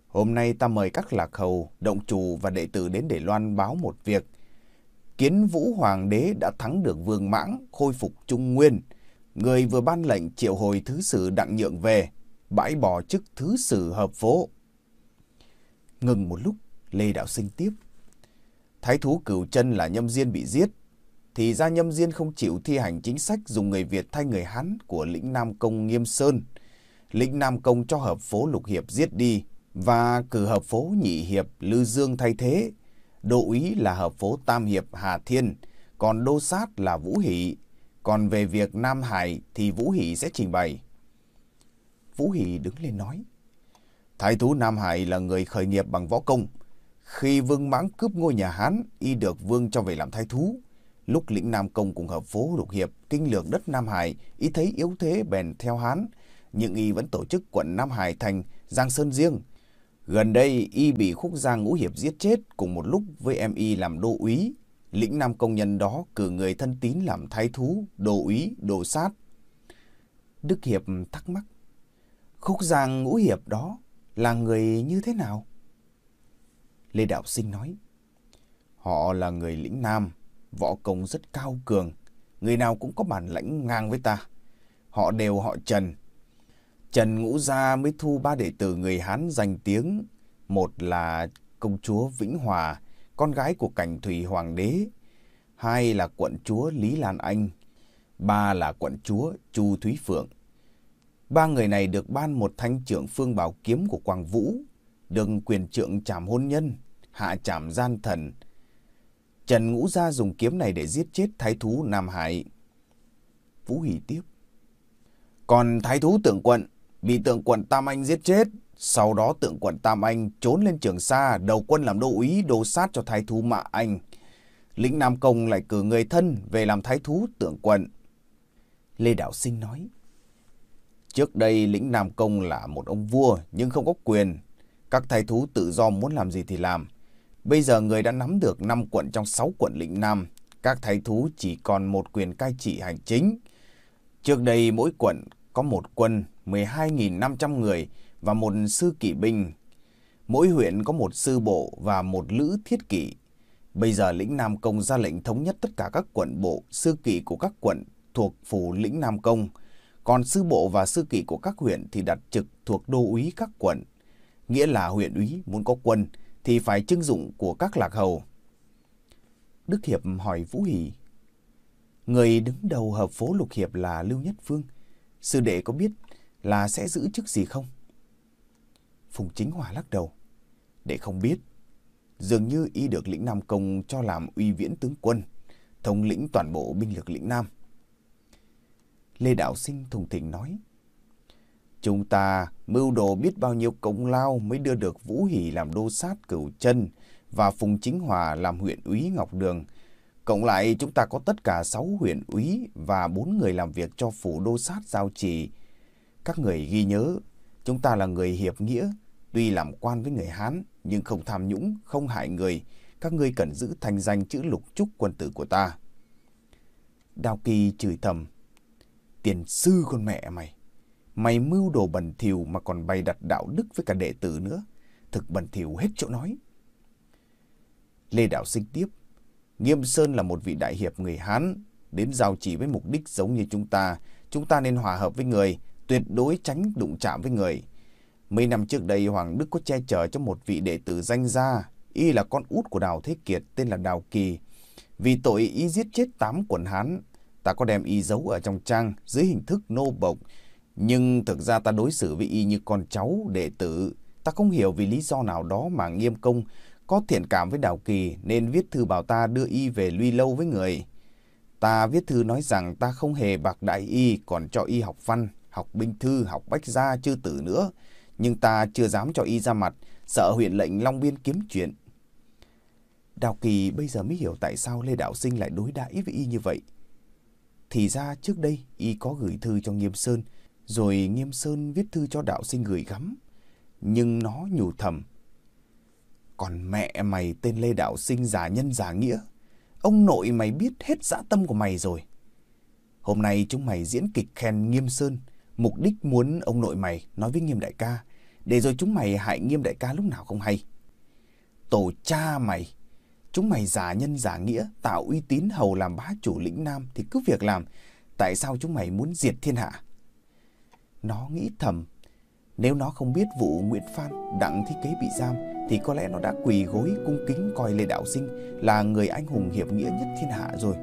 Hôm nay ta mời các lạc hầu, động chủ và đệ tử đến để loan báo một việc. Kiến Vũ Hoàng đế đã thắng được Vương Mãng, khôi phục Trung Nguyên. Người vừa ban lệnh triệu hồi thứ sử đặng nhượng về, bãi bỏ chức thứ sử hợp phố. Ngừng một lúc, Lê Đạo Sinh tiếp. Thái thú cửu chân là nhâm diên bị giết, thì ra nhâm diên không chịu thi hành chính sách dùng người Việt thay người Hán của lĩnh Nam Công Nghiêm Sơn. Lĩnh Nam Công cho hợp phố Lục Hiệp giết đi và cử hợp phố Nhị Hiệp Lư Dương thay thế. Đô úy là hợp phố Tam Hiệp Hà Thiên, còn đô sát là Vũ Hỷ. Còn về việc Nam Hải thì Vũ Hỷ sẽ trình bày. Vũ Hỷ đứng lên nói. Thái thú Nam Hải là người khởi nghiệp bằng võ công. Khi Vương Mãng cướp ngôi nhà Hán, y được Vương cho về làm thái thú. Lúc lĩnh Nam Công cùng hợp phố đục hiệp kinh lược đất Nam Hải, y thấy yếu thế bèn theo Hán. Nhưng y vẫn tổ chức quận Nam Hải thành Giang Sơn riêng. Gần đây, y bị khúc Giang ngũ hiệp giết chết cùng một lúc với em y làm đô úy. Lĩnh Nam công nhân đó cử người thân tín làm thái thú, đô úy, đồ sát. Đức Hiệp thắc mắc. Khúc Giang ngũ hiệp đó là người như thế nào? Lê Đạo Sinh nói. Họ là người lĩnh Nam, võ công rất cao cường, người nào cũng có bản lãnh ngang với ta. Họ đều họ Trần. Trần Ngũ Gia mới thu ba đệ tử người Hán danh tiếng. Một là công chúa Vĩnh Hòa, con gái của cảnh thủy hoàng đế. Hai là quận chúa Lý Lan Anh. Ba là quận chúa Chu Thúy Phượng. Ba người này được ban một thanh trưởng phương bảo kiếm của Quang Vũ, đừng quyền trượng trảm hôn nhân, hạ trảm gian thần, Trần Ngũ Gia dùng kiếm này để giết chết thái thú Nam Hải. Vũ Hỷ tiếp. Còn thái thú tượng quận bị tượng quận Tam Anh giết chết. Sau đó tượng quận Tam Anh trốn lên Trường Sa, đầu quân làm đô úy đồ sát cho thái thú Mạ Anh. Lĩnh Nam Công lại cử người thân về làm thái thú tượng quận. Lê Đạo Sinh nói. Trước đây lĩnh Nam Công là một ông vua nhưng không có quyền. Các thái thú tự do muốn làm gì thì làm. Bây giờ người đã nắm được 5 quận trong 6 quận lĩnh Nam. Các thái thú chỉ còn một quyền cai trị hành chính. Trước đây mỗi quận có một quân 12.500 người và một sư kỵ binh. Mỗi huyện có một sư bộ và một lữ thiết kỵ. Bây giờ lĩnh Nam Công ra lệnh thống nhất tất cả các quận bộ, sư kỵ của các quận thuộc phủ lĩnh Nam Công. Còn sư bộ và sư kỵ của các huyện thì đặt trực thuộc đô úy các quận. Nghĩa là huyện úy muốn có quân thì phải trưng dụng của các lạc hầu. Đức Hiệp hỏi Vũ Hỷ. Người đứng đầu hợp phố Lục Hiệp là Lưu Nhất Phương. Sư đệ có biết là sẽ giữ chức gì không? Phùng Chính Hòa lắc đầu. Đệ không biết. Dường như y được lĩnh Nam Công cho làm uy viễn tướng quân, thống lĩnh toàn bộ binh lực lĩnh Nam. Lê Đạo Sinh thùng thỉnh nói. Chúng ta mưu đồ biết bao nhiêu công lao mới đưa được Vũ Hỷ làm đô sát cửu chân và Phùng Chính Hòa làm huyện úy Ngọc Đường. Cộng lại chúng ta có tất cả 6 huyện úy và 4 người làm việc cho phủ đô sát giao trì. Các người ghi nhớ, chúng ta là người hiệp nghĩa, tuy làm quan với người Hán nhưng không tham nhũng, không hại người. Các ngươi cần giữ thành danh chữ lục trúc quân tử của ta. Đào Kỳ chửi thầm. Tiền sư con mẹ mày. Mày mưu đồ bẩn thỉu mà còn bày đặt đạo đức với cả đệ tử nữa. Thực bẩn thỉu hết chỗ nói. Lê Đạo Sinh tiếp. Nghiêm Sơn là một vị đại hiệp người Hán, đến giao chỉ với mục đích giống như chúng ta. Chúng ta nên hòa hợp với người, tuyệt đối tránh đụng chạm với người. Mấy năm trước đây Hoàng Đức có che chở cho một vị đệ tử danh gia, y là con út của Đào Thế Kiệt tên là Đào Kỳ. Vì tội y giết chết tám quần Hán, ta có đem y giấu ở trong trang dưới hình thức nô bộc. Nhưng thực ra ta đối xử với y như con cháu, đệ tử. Ta không hiểu vì lý do nào đó mà nghiêm công có thiện cảm với Đào Kỳ nên viết thư bảo ta đưa y về Luy Lâu với người. Ta viết thư nói rằng ta không hề bạc đại y còn cho y học văn, học binh thư, học bách gia, chư tử nữa. Nhưng ta chưa dám cho y ra mặt, sợ huyện lệnh Long Biên kiếm chuyện. Đào Kỳ bây giờ mới hiểu tại sao Lê Đạo Sinh lại đối đãi với y như vậy. Thì ra trước đây y có gửi thư cho Nghiêm Sơn, rồi Nghiêm Sơn viết thư cho Đạo Sinh gửi gắm. Nhưng nó nhủ thầm. Còn mẹ mày tên Lê Đạo Sinh giả nhân giả nghĩa. Ông nội mày biết hết dã tâm của mày rồi. Hôm nay chúng mày diễn kịch khen Nghiêm Sơn, mục đích muốn ông nội mày nói với Nghiêm Đại ca, để rồi chúng mày hại Nghiêm Đại ca lúc nào không hay. Tổ cha mày, chúng mày giả nhân giả nghĩa, tạo uy tín hầu làm bá chủ lĩnh Nam thì cứ việc làm, tại sao chúng mày muốn diệt thiên hạ? Nó nghĩ thầm, nếu nó không biết vụ Nguyễn Phan, Đặng thiết Kế bị giam, thì có lẽ nó đã quỳ gối cung kính coi Lê Đạo Sinh là người anh hùng hiệp nghĩa nhất thiên hạ rồi.